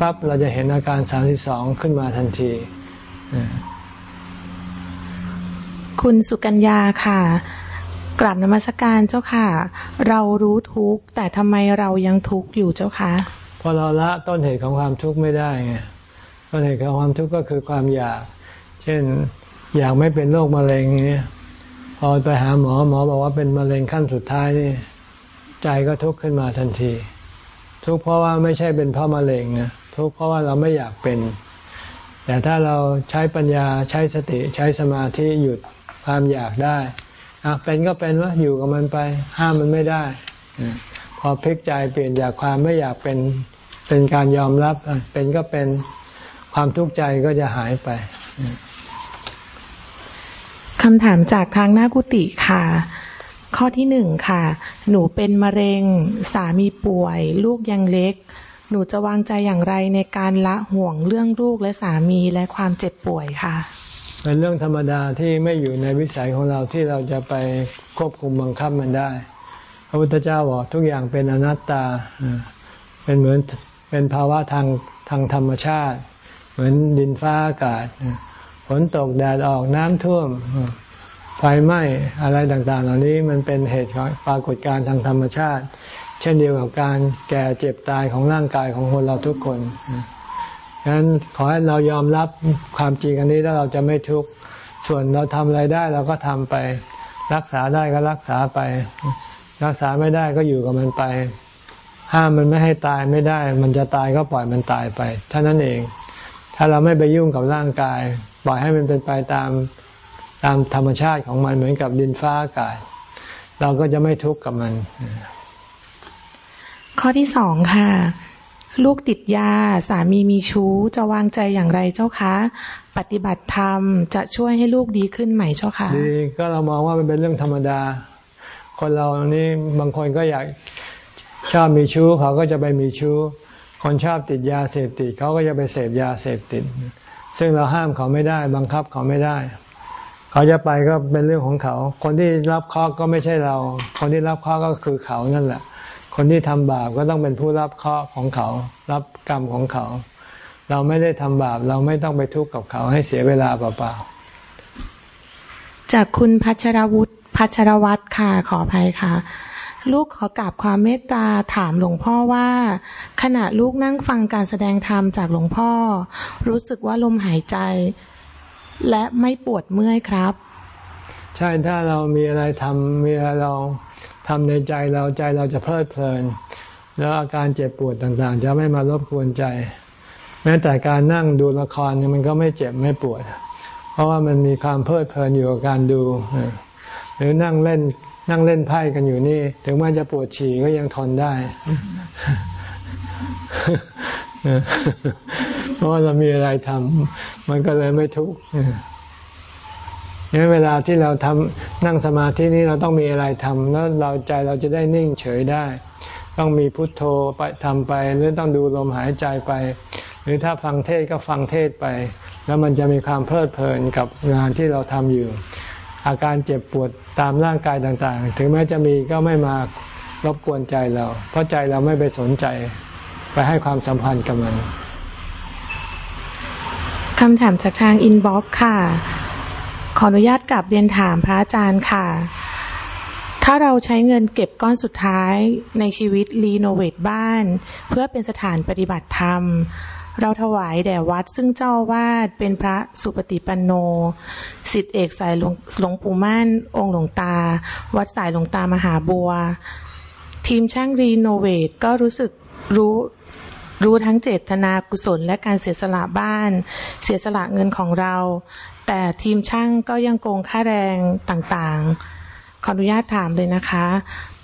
ปั๊บเราจะเห็นอาการ 32 ขึ้นมาทันที คุณสุกัญญาค่ะกราบนมัสการเจ้าค่ะ เรารู้ทุกข์แต่ทำไมเรายังทุกข์อยู่เจ้าคะพอเราละต้นเหตุของความทุกข์ไม่ได้ไงต้นเหตุของความทุกข์ก็คือความอยาก เช่นอยากไม่เป็นโรคมะเร็งเนี้ยพอไปหาหมอหมอบอกว่าเป็นมะเร็งขั้นสุดท้ายนี่ใจก็ทุกข์ขึ้นมาทันที ทุกข์เพราะว่าไม่ใช่เป็นเพราะมะเร็งนะทุกข์เพราะว่าเราไม่อยากเป็น แต่ถ้าเราใช้ปัญญาใช้สติใช้สมาธิหยุด ความอยากได้อะเป็นก็เป็นว่าอยู่กับมันไป ห้ามมันไม่ได้ พอพลิกใจเปลี่ยนจากความไม่อยากเป็นเป็นการยอมรับเป็นก็เป็นความทุกข์ใจก็จะหายไปคำถามจากทางหน้ากุฏิค่ะ ข้อที่หนึ่งค่ะ หนูเป็นมะเร็ง สามีป่วย ลูกยังเล็ก หนูจะวางใจอย่างไรในการละห่วงเรื่องลูกและสามีและความเจ็บป่วยค่ะ เป็นเรื่องธรรมดาที่ไม่อยู่ในวิสัยของเราที่เราจะไปควบคุมบังคับมันได้ พระพุทธเจ้าบอกทุกอย่างเป็นอนัตตา เป็นเหมือนเป็นภาวะทางทางธรรมชาติ เหมือนดินฟ้าอากาศ ฝนตกแดดออกน้ำท่วมไฟไหม้อะไรต่าง ๆ เหล่านี้มันเป็นเหตุของปรากฏการณ์ทางธรรมชาติ เช่นเดียวกับการแก่เจ็บตายของร่างกายของคนเราทุกคน ฉะนั้นขอให้เรายอมรับความจริงอันนี้แล้วเราจะไม่ทุกข์ ส่วนเราทำอะไรได้เราก็ทำไป รักษาได้ก็รักษาไป รักษาไม่ได้ก็อยู่กับมันไป ห้ามมันไม่ให้ตายไม่ได้ มันจะตายก็ปล่อยมันตายไปเท่านั้นเอง ถ้าเราไม่ไปยุ่งกับร่างกาย ปล่อยให้มันเป็นไปตามตามธรรมชาติของมันเหมือนกับดินฟ้าอากาศเราก็จะไม่ทุกข์กับมัน ข้อที่สองค่ะ ลูกติดยา สามีมีชู้ จะวางใจอย่างไรเจ้าคะ ปฏิบัติธรรมจะช่วยให้ลูกดีขึ้นไหมเจ้าคะดีก็เรามองว่ามันเป็นเรื่องธรรมดา คนเรานี่บางคนก็อยากชอบมีชู้เขาก็จะไปมีชู้ คนชอบติดยาเสพติดเขาก็จะไปเสพยาเสพติด ซึ่งเราห้ามเขาไม่ได้ บังคับเขาไม่ได้ เขาจะไปก็เป็นเรื่องของเขา คนที่รับเคราะห์ก็ไม่ใช่เรา คนที่รับเคราะห์ก็คือเขานั่นแหละ คนที่ทำบาปก็ต้องเป็นผู้รับเคราะห์ของเขา รับกรรมของเขา เราไม่ได้ทำบาป เราไม่ต้องไปทุกข์กับเขาให้เสียเวลาเปล่าๆ จากคุณพัชรวุฒิพัชรวัตรค่ะขออภัยค่ะ ลูกขอกราบความเมตตาถามหลวงพ่อว่า ขณะลูกนั่งฟังการแสดงธรรมจากหลวงพ่อ รู้สึกว่าลมหายใจ และไม่ปวดเมื่อยครับ ใช่ถ้าเรามีอะไรทำมีอะไรเรา ทำในใจเราใจเราจะเพลิดเพลิน แล้วอาการเจ็บปวดต่างๆ จะไม่มารบกวนใจ แม้แต่การนั่งดูละครมันก็ไม่เจ็บไม่ปวด เพราะว่ามันมีความเพลิดเพลินอยู่กับการดู หรือนั่งเล่นนั่งเล่นไพ่กันอยู่นี่ ถึงแม้จะปวดฉี่ก็ยังทนได้เออเพราะว่าเรามีอะไรทำมันก็เลยไม่ทุกข์ เนี่ยเวลาที่เราทำนั่งสมาธินี้เราต้องมีอะไรทำแล้วเราใจเราจะได้นิ่งเฉยได้ ต้องมีพุทโธไปทำไป หรือต้องดูลมหายใจไป หรือถ้าฟังเทศก็ฟังเทศไป แล้วมันจะมีความเพลิดเพลินกับงานที่เราทำอยู่ อาการเจ็บปวดตามร่างกายต่างๆ ถึงแม้จะมีก็ไม่มารบกวนใจเรา เพราะใจเราไม่ไปสนใจไปให้ความสัมพันธ์กับมันคำถามจากทางอินบ็อกค่ะ ขออนุญาตกลับเรียนถามพระอาจารย์ค่ะ ถ้าเราใช้เงินเก็บก้อนสุดท้ายในชีวิตรีโนเวทบ้าน เพื่อเป็นสถานปฏิบัติธรรม เราถวายแด่วัดซึ่งเจ้าวาดเป็นพระสุปฏิปันโน สิทธิเอกสายหลวงปู่ม่านองค์หลวงตา วัดสายหลวงตามหาบัว ทีมช่างรีโนเวทก็รู้สึกรู้รู้ทั้งเจตนากุศลและการเสียสละบ้าน เสียสละเงินของเรา แต่ทีมช่างก็ยังโกงค่าแรงต่างๆ ขออนุญาตถามเลยนะคะ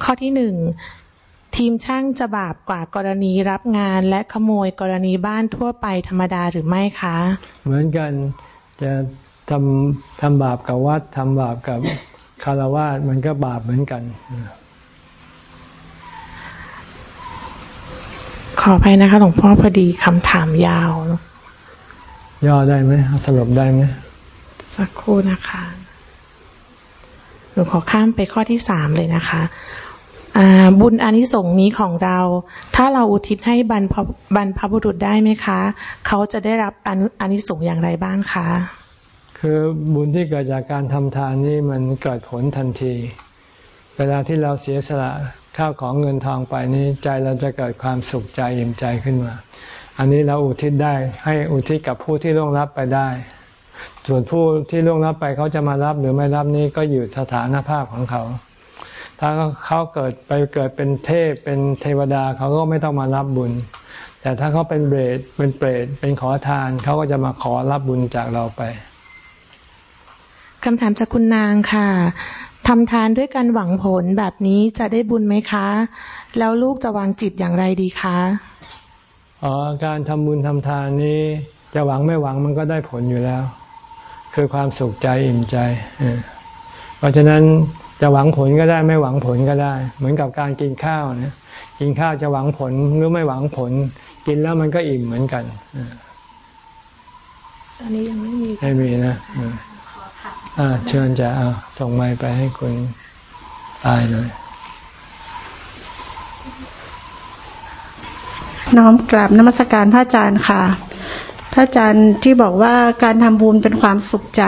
ข้อที่หนึ่งทีมช่างจะบาปกว่ากรณีรับงานและขโมยกรณีบ้านทั่วไปธรรมดาหรือไม่คะ เหมือนกันจะทำทำบาปกับวัดทำบาปกับคารวะมันก็บาปเหมือนกัน ขออภัยนะคะหลวงพ่อพอดีคำถามยาว ย่อได้ไหมสรุปได้ไหม สักครู่นะคะหนูขอข้ามไปข้อที่สามเลยนะคะบุญอนิสงส์นี้ของเรา ถ้าเราอุทิศให้บรรพบรรพบุรุษได้ไหมคะ เขาจะได้รับอนิสงส์อย่างไรบ้างคะ คือบุญที่เกิดจากการทำทานนี่มันเกิดผลทันที เวลาที่เราเสียสละข้าวของเงินทองไปนี้ใจเราจะเกิดความสุขใจอิ่มใจขึ้นมา อันนี้เราอุทิศได้ให้อุทิศกับผู้ที่ล่วงรับไปได้ ส่วนผู้ที่ล่วงรับไปเขาจะมารับหรือไม่รับนี้ก็อยู่สถานภาพของเขา ถ้าเขาเกิดไปเกิดเป็นเทพเป็นเทวดาเขาก็ไม่ต้องมารับบุญ แต่ถ้าเขาเป็นเบรดเป็นเปรตเป็นขอทานเขาก็จะมาขอรับบุญจากเราไปคำถามจากคุณนางค่ะทำทานด้วยการหวังผลแบบนี้จะได้บุญไหมคะ แล้วลูกจะวางจิตอย่างไรดีคะอ๋อการทำบุญทำทานนี้ จะหวังไม่หวังมันก็ได้ผลอยู่แล้ว คือความสุขใจอิ่มใจ เพราะฉะนั้นจะหวังผลก็ได้ไม่หวังผลก็ได้ เหมือนกับการกินข้าวเนี่ยกินข้าวจะหวังผลหรือไม่หวังผล กินแล้วมันก็อิ่มเหมือนกันตอนนี้ยังไม่มีไม่มีนะอ่าเชิญจะเอาส่งไม้ไปให้คุณตายเลยน้อมกราบนมัสการพระอาจารย์ค่ะ พระอาจารย์ที่บอกว่าการทำบุญเป็นความสุขใจ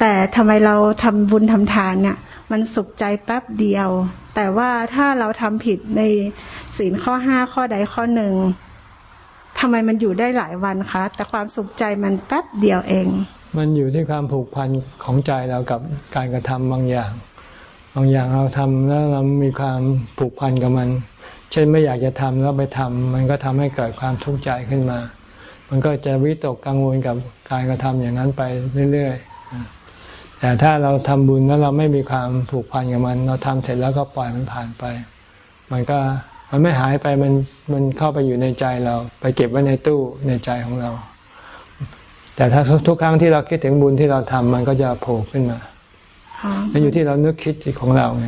แต่ทำไมเราทำบุญทำทานเนี่ย มันสุขใจแป๊บเดียว แต่ว่าถ้าเราทำผิดในศีลข้อห้าข้อใดข้อหนึ่งทำไมมันอยู่ได้หลายวันคะ แต่ความสุขใจมันแป๊บเดียวเอง มันอยู่ที่ความผูกพันของใจเรากับการกระทำบางอย่าง บางอย่างเราทำแล้วเรามีความผูกพันกับมัน เช่นไม่อยากจะทำแล้วไปทำมันก็ทำให้เกิดความทุกข์ใจขึ้นมา มันก็จะวิตกกังวลกับการกระทำอย่างนั้นไปเรื่อยๆ แต่ถ้าเราทำบุญแล้วเราไม่มีความผูกพันกับมัน เราทำเสร็จแล้วก็ปล่อยมันผ่านไป มันก็มันไม่หายไปมันมันเข้าไปอยู่ในใจเรา ไปเก็บไว้ในตู้ในใจของเรา แต่ถ้าทุกครั้งที่เราคิดถึงบุญที่เราทำมันก็จะโผล่ขึ้นมามันอยู่ที่เรานึกคิดของเราไง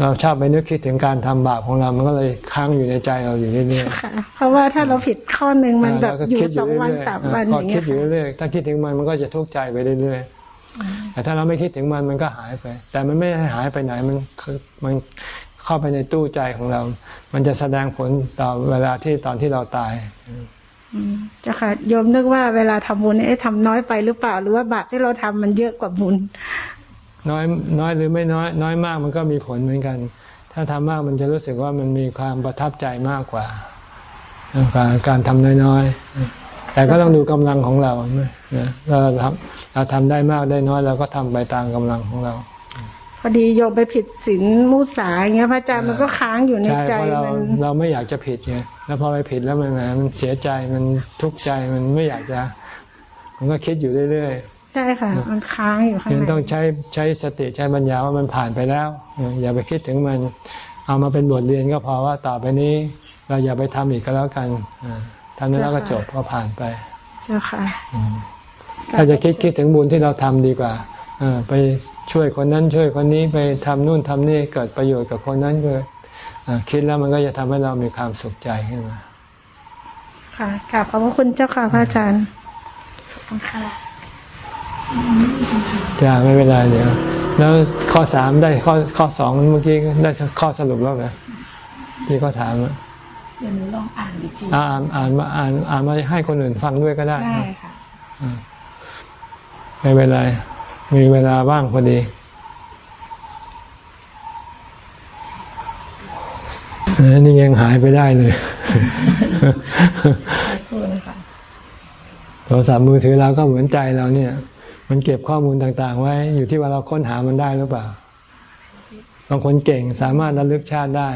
เราชอบไปนึกคิดถึงการทำบาปของเรา มันก็เลยค้างอยู่ในใจเราอยู่เรื่อยๆเพราะว่าถ้าเราผิดข้อหนึ่งมันแบบอยู่สองวันสามวันอย่างเงี้ยคิดอยู่เรื่อยๆถ้าคิดถึงมันมันก็จะทุกข์ใจไปเรื่อยๆแต่ถ้าเราไม่คิดถึงมันมันก็หายไป แต่มันไม่หายไปไหนมันคือมันเข้าไปในตู้ใจของเรา มันจะแสดงผลต่อเวลาที่ตอนที่เราตายจ้ะค่ะโยมนึกว่าเวลาทำบุญเนี่ยทำน้อยไปหรือเปล่า หรือว่าบาปที่เราทำมันเยอะกว่าบุญ น้อยน้อยหรือไม่น้อย น้อยมากมันก็มีผลเหมือนกัน ถ้าทำมากมันจะรู้สึกว่ามันมีความประทับใจมากกว่าการทำน้อยๆ แต่ก็ต้องดูกำลังของเราเราทำเราทำได้มากได้น้อยเราก็ทำไปตามกำลังของเราพอดีโยมไปผิดศีลมุสาอย่างเงี้ยพระอาจารย์มันก็ค้างอยู่ในใจมันเราไม่อยากจะผิดไงแล้วพอไปผิดแล้วมันมันเสียใจมันทุกข์ใจมันไม่อยากจะ มันก็คิดอยู่เรื่อยๆ ใช่ค่ะ มันค้างอยู่ข้างในต้องใช้ใช้สติใช้ปัญญาว่ามันผ่านไปแล้ว อย่าไปคิดถึงมัน เอามาเป็นบทเรียนก็พอว่าต่อไปนี้ เราอย่าไปทำอีกก็แล้วกันทำนั้นแล้วก็จบก็ผ่านไป เจ้าค่ะ ถ้าจะคิดคิดถึงบุญที่เราทำดีกว่าอไปช่วยคนนั้นช่วยคนนี้ไปทำนู่นทำนี่เกิดประโยชน์กับคนนั้นเกิดคิดแล้วมันก็จะทำให้เรามีความสุขใจขึ้นมา ค่ะกราบขอบพระคุณเจ้าค่ะพระอาจารย์ขอบคุณค่ะ จ้าไม่เป็นไรเดี๋ยว แล้วข้อสามได้ข้อข้อสองเมื่อกี้ได้ข้อสรุปแล้วไหมที่เขาถามอะเดี๋ยวหนูลองอ่านอีกทีอ่านอ่านมาอ่านอ่านมาให้คนอื่นฟังด้วยก็ได้ได้ค่ะไม่เป็นไร มีเวลาว่างพอดีเออนี่ยังหายไปได้เลยโทรศัพท์มือถือเราก็เหมือนใจเราเนี่ย มันเก็บข้อมูลต่างๆ ไว้ อยู่ที่ว่าเราค้นหามันได้หรือเปล่า บางคนเก่งสามารถระลึกชาติได้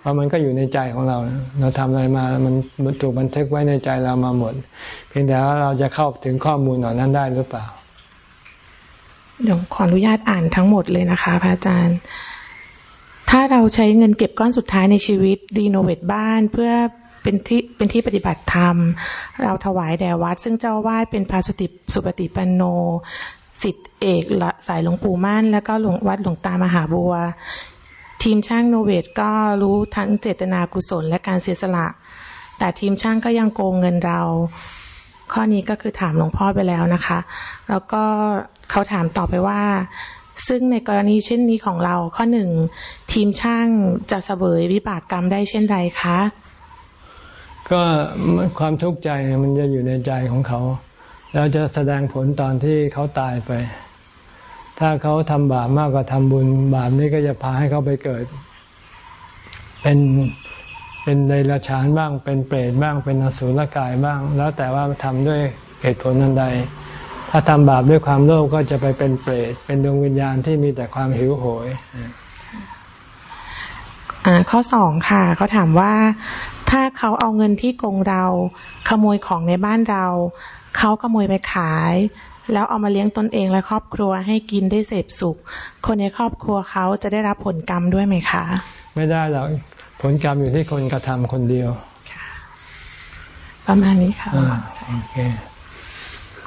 เพราะมันก็อยู่ในใจของเรา เราทำอะไรมามันมันถูกบันทึกไว้ในใจเรามาหมด เพียงแต่ว่าเราจะเข้าถึงข้อมูลเหล่านั้นได้หรือเปล่า เดี๋ยวขออนุญาตอ่านทั้งหมดเลยนะคะพระอาจารย์ ถ้าเราใช้เงินเก็บก้อนสุดท้ายในชีวิตรีโนเวทบ้านเพื่อ เป็นที่เป็นที่ปฏิบัติธรรม เราถวายแด่วัด ซึ่งเจ้าวาดเป็นพระสุติสุปฏิปันโนสิทธิเอกละสายหลวงปู่มั่นแล้วก็หลวงวัดหลวงตามหาบัว ทีมช่างโนเวทก็รู้ทั้งเจตนากุศลและการเสียสละ แต่ทีมช่างก็ยังโกงเงินเรา ข้อนี้ก็คือถามหลวงพ่อไปแล้วนะคะ แล้วก็เขาถามต่อไปว่า ซึ่งในกรณีเช่นนี้ของเราข้อหนึ่งทีมช่างจะเสวยวิบากกรรมได้เช่นไรคะ ก็ความทุกข์ใจมันจะอยู่ในใจของเขา แล้วจะแสดงผลตอนที่เขาตายไป ถ้าเขาทำบาปมากกว่าทำบุญบาปนี้ก็จะพาให้เขาไปเกิด เป็นเป็นในราชานบ้าง เป็นเปรตบ้าง เป็นอสุรกายบ้าง แล้วแต่ว่าทำด้วยเหตุผลนันใด ถ้าทำบาปด้วยความโลภก็จะไปเป็นเปรต เป็นดวงวิญญาณที่มีแต่ความหิวโหยอ่าข้อสองค่ะเขาถามว่า ถ้าเขาเอาเงินที่โกงเรา ขโมยของในบ้านเรา เขาขโมยไปขาย แล้วเอามาเลี้ยงตนเองและครอบครัวให้กินได้เสพสุข คนในครอบครัวเขาจะได้รับผลกรรมด้วยไหมคะ ไม่ได้หรอกผลกรรมอยู่ที่คนกระทำคนเดียวประมาณนี้ค่ะอ่าโอเค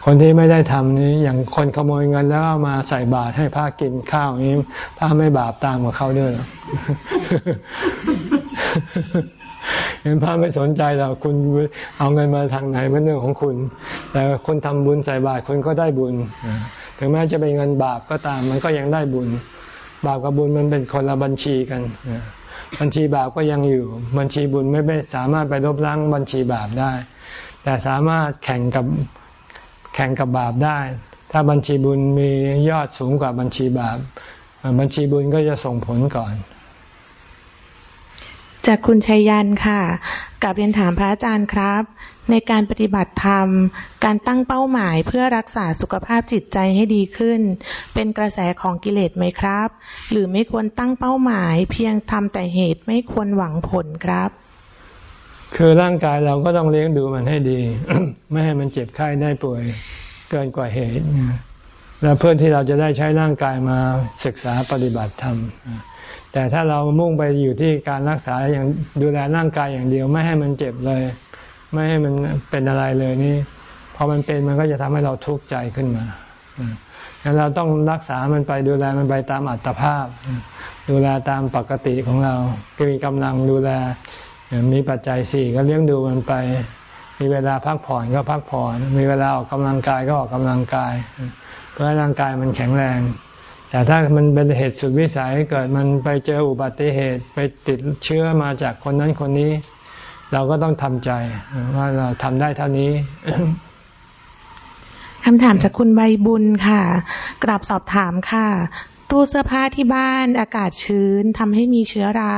คนที่ไม่ได้ทำนี้อย่างคนขโมยเงินแล้วเอามาใส่บาตรให้พระกินข้าวนี้พระไม่บาปตามกับเขาด้วยหรอก เห็นพระไม่สนใจหรอกคุณเอาเงินมาทางไหนเป็นเรื่องของคุณ แต่คนทำบุญใส่บาตรคนก็ได้บุญ ถึงแม้จะเป็นเงินบาปก็ตาม มันก็ยังได้บุญ บาปกับบุญมันเป็นคนละบัญชีกัน บัญชีบาปก็ยังอยู่ บัญชีบุญไม่ไม่สามารถไปลบล้างบัญชีบาปได้ แต่สามารถแข่งกับแข่งกับบาปได้ ถ้าบัญชีบุญมียอดสูงกว่าบัญชีบาป บัญชีบุญก็จะส่งผลก่อน จากคุณชัยยันค่ะกับเรียนถามพระอาจารย์ครับ ในการปฏิบัติธรรม การตั้งเป้าหมายเพื่อรักษาสุขภาพจิตใจให้ดีขึ้น เป็นกระแสของกิเลสไหมครับ หรือไม่ควรตั้งเป้าหมาย เพียงทำแต่เหตุไม่ควรหวังผลครับ คือร่างกายเราก็ต้องเลี้ยงดูมันให้ดี ไม่ให้มันเจ็บไข้ได้ป่วยเกินกว่าเหตุ แล้วเพื่อที่เราจะได้ใช้ร่างกายมาศึกษาปฏิบัติธรรม แต่ถ้าเรามุ่งไปอยู่ที่การรักษาอย่างดูแลร่างกายอย่างเดียว ไม่ให้มันเจ็บเลย ไม่ให้มันเป็นอะไรเลยนี่พอมันเป็นมันก็จะทำให้เราทุกข์ใจขึ้นมางั้นเราต้องรักษามันไปดูแลมันไปตามอัตภาพ ดูแลตามปกติของเราก็มีกำลังดูแล มีปัจจัยสี่ก็เลี้ยงดูมันไป มีเวลาพักผ่อนก็พักผ่อน มีเวลาออกกำลังกายก็ออกกำลังกาย เพื่อให้ร่างกายมันแข็งแรง แต่ถ้ามันเป็นเหตุสุดวิสัยเกิดมันไปเจออุบัติเหตุไปติดเชื้อมาจากคนนั้นคนนี้ เราก็ต้องทำใจว่าเราทำได้เท่านี้คำถามจากคุณใบบุญค่ะ กราบสอบถามค่ะ ตู้เสื้อผ้าที่บ้านอากาศชื้นทำให้มีเชื้อรา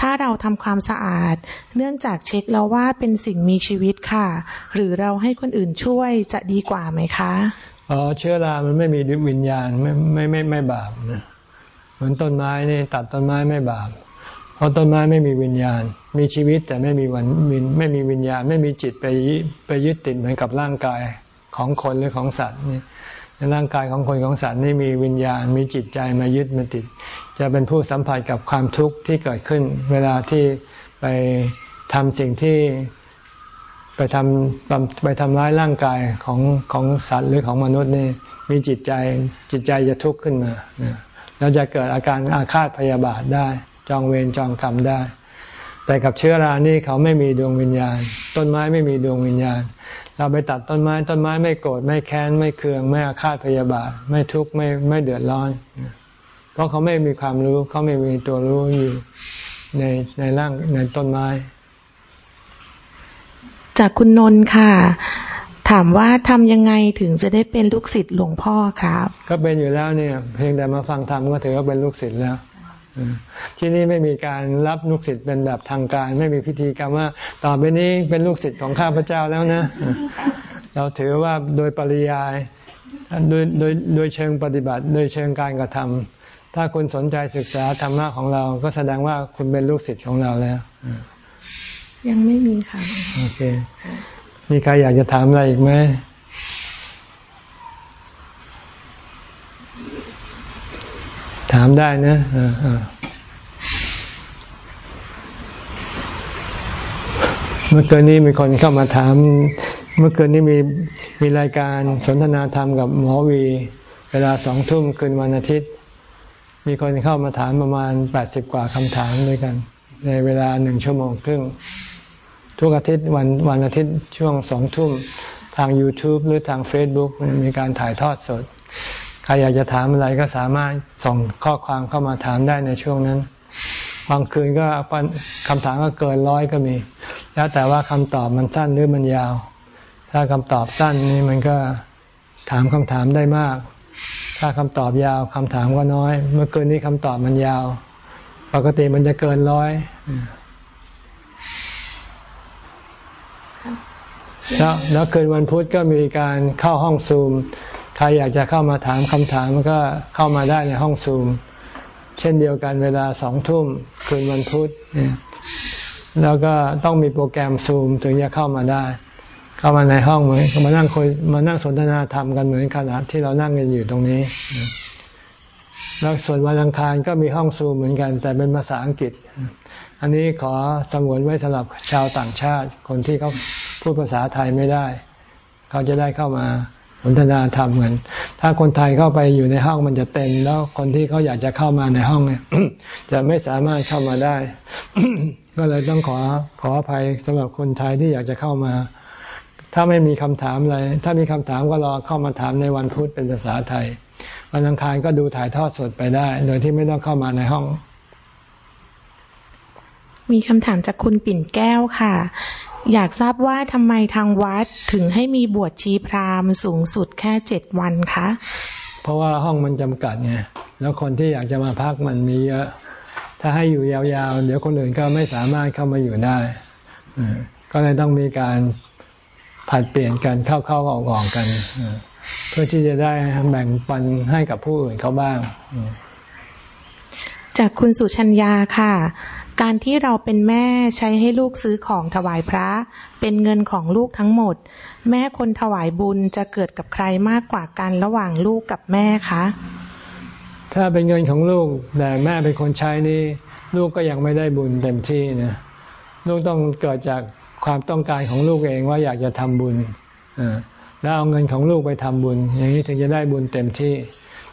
ถ้าเราทำความสะอาด เนื่องจากเช็คแล้วว่าเป็นสิ่งมีชีวิตค่ะ หรือเราให้คนอื่นช่วยจะดีกว่าไหมคะ อ๋อเชื้อรา มันไม่มีวิญญาณไม่ไม่ไม่ไม่บาปนะเหมือนต้นไม้นี่ตัดต้นไม้ไม่บาป เพราะต้นไม้ไม่มีวิญญาณ มีชีวิตแต่ไม่มีวันไม่มีวิญญาณ ไม่มีจิตไปไปยึดติดเหมือนกับร่างกายของคนหรือของสัตว์นี่ในร่างกายของคนของสัตว์นี่มีวิญญาณ มีจิตใจมายึดมาติด จะเป็นผู้สัมผัสกับความทุกข์ที่เกิดขึ้น เวลาที่ไปทำสิ่งที่ ไปทำไปทำร้ายร่างกายของของสัตว์หรือของมนุษย์นี่มีจิตใจจิตใจจะทุกข์ขึ้นมาเราจะเกิดอาการอาฆาตพยาบาทได้ จองเวรจองกรรมได้ แต่กับเชื้อรานี่เขาไม่มีดวงวิญญาณ ต้นไม้ไม่มีดวงวิญญาณ เราไปตัดต้นไม้ต้นไม้ไม่โกรธไม่แค้นไม่เคือง ไม่อาฆาตพยาบาท ไม่ทุกข์ไม่ไม่เดือดร้อน เพราะเขาไม่มีความรู้เขาไม่มีตัวรู้อยู่ในในร่างในต้นไม้ จากคุณนนท์ค่ะ ถามว่าทำยังไงถึงจะได้เป็นลูกศิษย์หลวงพ่อครับ ก็เป็นอยู่แล้วเนี่ย เพียงแต่มาฟังธรรมก็ถือว่าเป็นลูกศิษย์แล้วที่นี่ไม่มีการรับลูกศิษย์เป็นแบบทางการ ไม่มีพิธีกรรมว่าต่อไปนี้เป็นลูกศิษย์ของข้าพเจ้าแล้วนะ เราถือว่าโดยปริยายโดยโดยโดยเชิงปฏิบัติ โดยเชิงการกระทำถ้าคุณสนใจศึกษาธรรมะของเรา ก็แสดงว่าคุณเป็นลูกศิษย์ของเราแล้ว ยังไม่มีค่ะ โอเค มีใครอยากจะถามอะไรอีกไหมถามได้นะเมื่อคืนนี้มีคนเข้ามาถาม เมื่อคืนนี้มีมีรายการสนทนาธรรมกับหมอวี เวลาสองทุ่มคืนวันอาทิตย์ มีคนเข้ามาถามประมาณแปดสิบกว่าคำถามด้วยกัน ในเวลาหนึ่งชั่วโมงครึ่ง ทุกอาทิตย์วันวันอาทิตย์ช่วงสองทุ่มทาง YouTube หรือทาง Facebook มีการถ่ายทอดสด ใครอยากจะถามอะไรก็สามารถส่งข้อความเข้ามาถามได้ในช่วงนั้น บางคืนก็คำถามก็เกินร้อยก็มี แล้วแต่ว่าคำตอบมันสั้นหรือมันยาว ถ้าคำตอบสั้นนี่มันก็ถามคำถามได้มาก ถ้าคำตอบยาวคำถามก็น้อย เมื่อคืนนี้คำตอบมันยาว ปกติมันจะเกินร้อย แล้วแล้วคืนวันพุธก็มีการเข้าห้องซูม ใครอยากจะเข้ามาถามคำถามก็เข้ามาได้ในห้องซูม เช่นเดียวกันเวลาสองทุ่มคืนวันพุธแล้วก็ต้องมีโปรแกรมซูมถึงจะเข้ามาได้ เข้ามาในห้องเหมือนมานั่งคุยมานั่งสนทนาธรรมกันเหมือนขณะที่เรานั่งกันอยู่ตรงนี้ แล้วส่วนวันอังคารก็มีห้องซูมเหมือนกัน แต่เป็นภาษาอังกฤษ อันนี้ขอสงวนไว้สำหรับชาวต่างชาติคนที่เขา พูดภาษาไทยไม่ได้ เขาจะได้เข้ามาสนทนาธรรมกัน ถ้าคนไทยเข้าไปอยู่ในห้องมันจะเต็ม แล้วคนที่เขาอยากจะเข้ามาในห้องเนี่ยจะไม่สามารถเข้ามาได้ ก็เลยต้องขอขออภัยสำหรับคนไทยที่อยากจะเข้ามา ถ้าไม่มีคำถามอะไร ถ้ามีคำถามก็รอเข้ามาถามในวันพุธเป็นภาษาไทย วันอังคารก็ดูถ่ายทอดสดไปได้ โดยที่ไม่ต้องเข้ามาในห้อง มีคำถามจากคุณปิ่นแก้วค่ะ อยากทราบว่าทำไมทางวัดถึงให้มีบวชชีพราหมณ์สูงสุดแค่เจ็ดวันคะ เพราะว่าห้องมันจำกัดไงแล้วคนที่อยากจะมาพักมันมีเยอะ ถ้าให้อยู่ยาวๆ เดี๋ยวคนอื่นก็ไม่สามารถเข้ามาอยู่ได้ ก็เลยต้องมีการผัดเปลี่ยนกันเข้าเข้าออกออกกัน เพื่อที่จะได้แบ่งปันให้กับผู้อื่นเขาบ้าง จากคุณสุชัญญาค่ะ การที่เราเป็นแม่ใช้ให้ลูกซื้อของถวายพระ เป็นเงินของลูกทั้งหมด แม่คนถวายบุญจะเกิดกับใครมากกว่ากันระหว่างลูกกับแม่คะถ้าเป็นเงินของลูกแต่แม่เป็นคนใช้นี่ลูกก็ยังไม่ได้บุญเต็มที่นะลูกต้องเกิดจากความต้องการของลูกเองว่าอยากจะทำบุญแล้วเอาเงินของลูกไปทำบุญ อย่างนี้ถึงจะได้บุญเต็มที่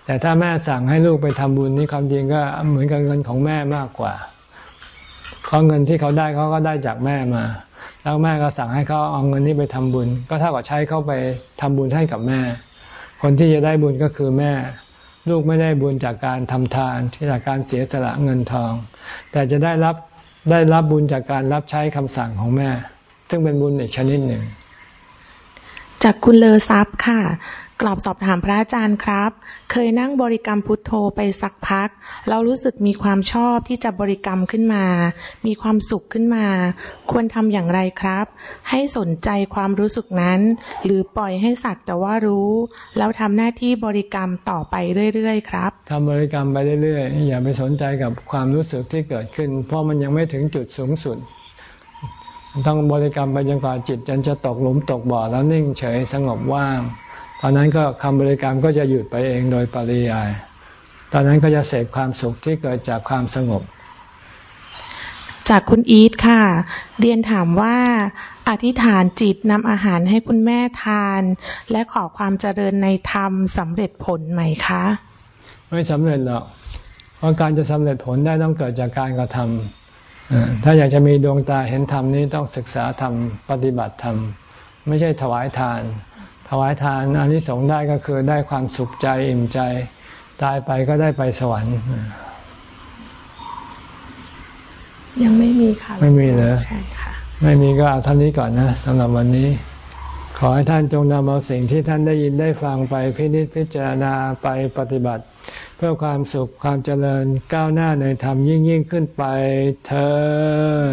แต่ถ้าแม่สั่งให้ลูกไปทำบุญนี่ความจริงก็เหมือนกับเงินของแม่มากกว่า เพราะเงินที่เขาได้เขาก็ได้จากแม่มา แล้วแม่ก็สั่งให้เขาเอาเงินนี้ไปทำบุญ ก็เท่ากับใช้เขาไปทำบุญให้กับแม่ คนที่จะได้บุญก็คือแม่ ลูกไม่ได้บุญจากการทำทานที่จากการเสียสละเงินทอง แต่จะได้รับได้รับบุญจากการรับใช้คำสั่งของแม่ ซึ่งเป็นบุญอีกชนิดหนึ่ง จากคุณเลอซับค่ะ กลับสอบถามพระอาจารย์ครับ เคยนั่งบริกรรมพุทโธไปสักพัก เรารู้สึกมีความชอบที่จะบริกรรมขึ้นมา มีความสุขขึ้นมา ควรทำอย่างไรครับ ให้สนใจความรู้สึกนั้น หรือปล่อยให้สักแต่ว่ารู้ แล้วทำหน้าที่บริกรรมต่อไปเรื่อยๆครับทำบริกรรมไปเรื่อยๆ อย่าไปสนใจกับความรู้สึกที่เกิดขึ้น เพราะมันยังไม่ถึงจุดสูงสุดต้องบริกรรมไปจนกว่าจิตจะตกหลุมตกบ่อแล้วนิ่งเฉยสงบว่าง อนนั้นก็คำบริกรรมก็จะหยุดไปเองโดยปริยาย ตอนนั้นก็จะเสพความสุขที่เกิดจากความสงบ จากคุณอีทค่ะ เรียนถามว่าอธิษฐานจิตนำอาหารให้คุณแม่ทาน และขอความเจริญในธรรมสำเร็จผลไหมคะ ไม่สำเร็จหรอกเพราะการจะสำเร็จผลได้ต้องเกิดจากการกระทำถ้าอยากจะมีดวงตาเห็นธรรมนี้ต้องศึกษาธรรมปฏิบัติธรรมไม่ใช่ถวายทานถ วายทานอันนี้สงได้ก็คือได้ความสุขใจอิ่มใจ ตายไปก็ได้ไปสวรรค์ ยังไม่มีค่ะ ไม่มีเหรอใช่ค่ะ ไม่มีก็เอาเท่านี้ก่อนนะสำหรับวันนี้ ขอให้ท่านจงนำเอาสิ่งที่ท่านได้ยินได้ฟังไปพินิจพิจารณาไปปฏิบัติ เพื่อความสุขความเจริญก้าวหน้าในธรรมยิ่งยิ่งขึ้นไปเธอ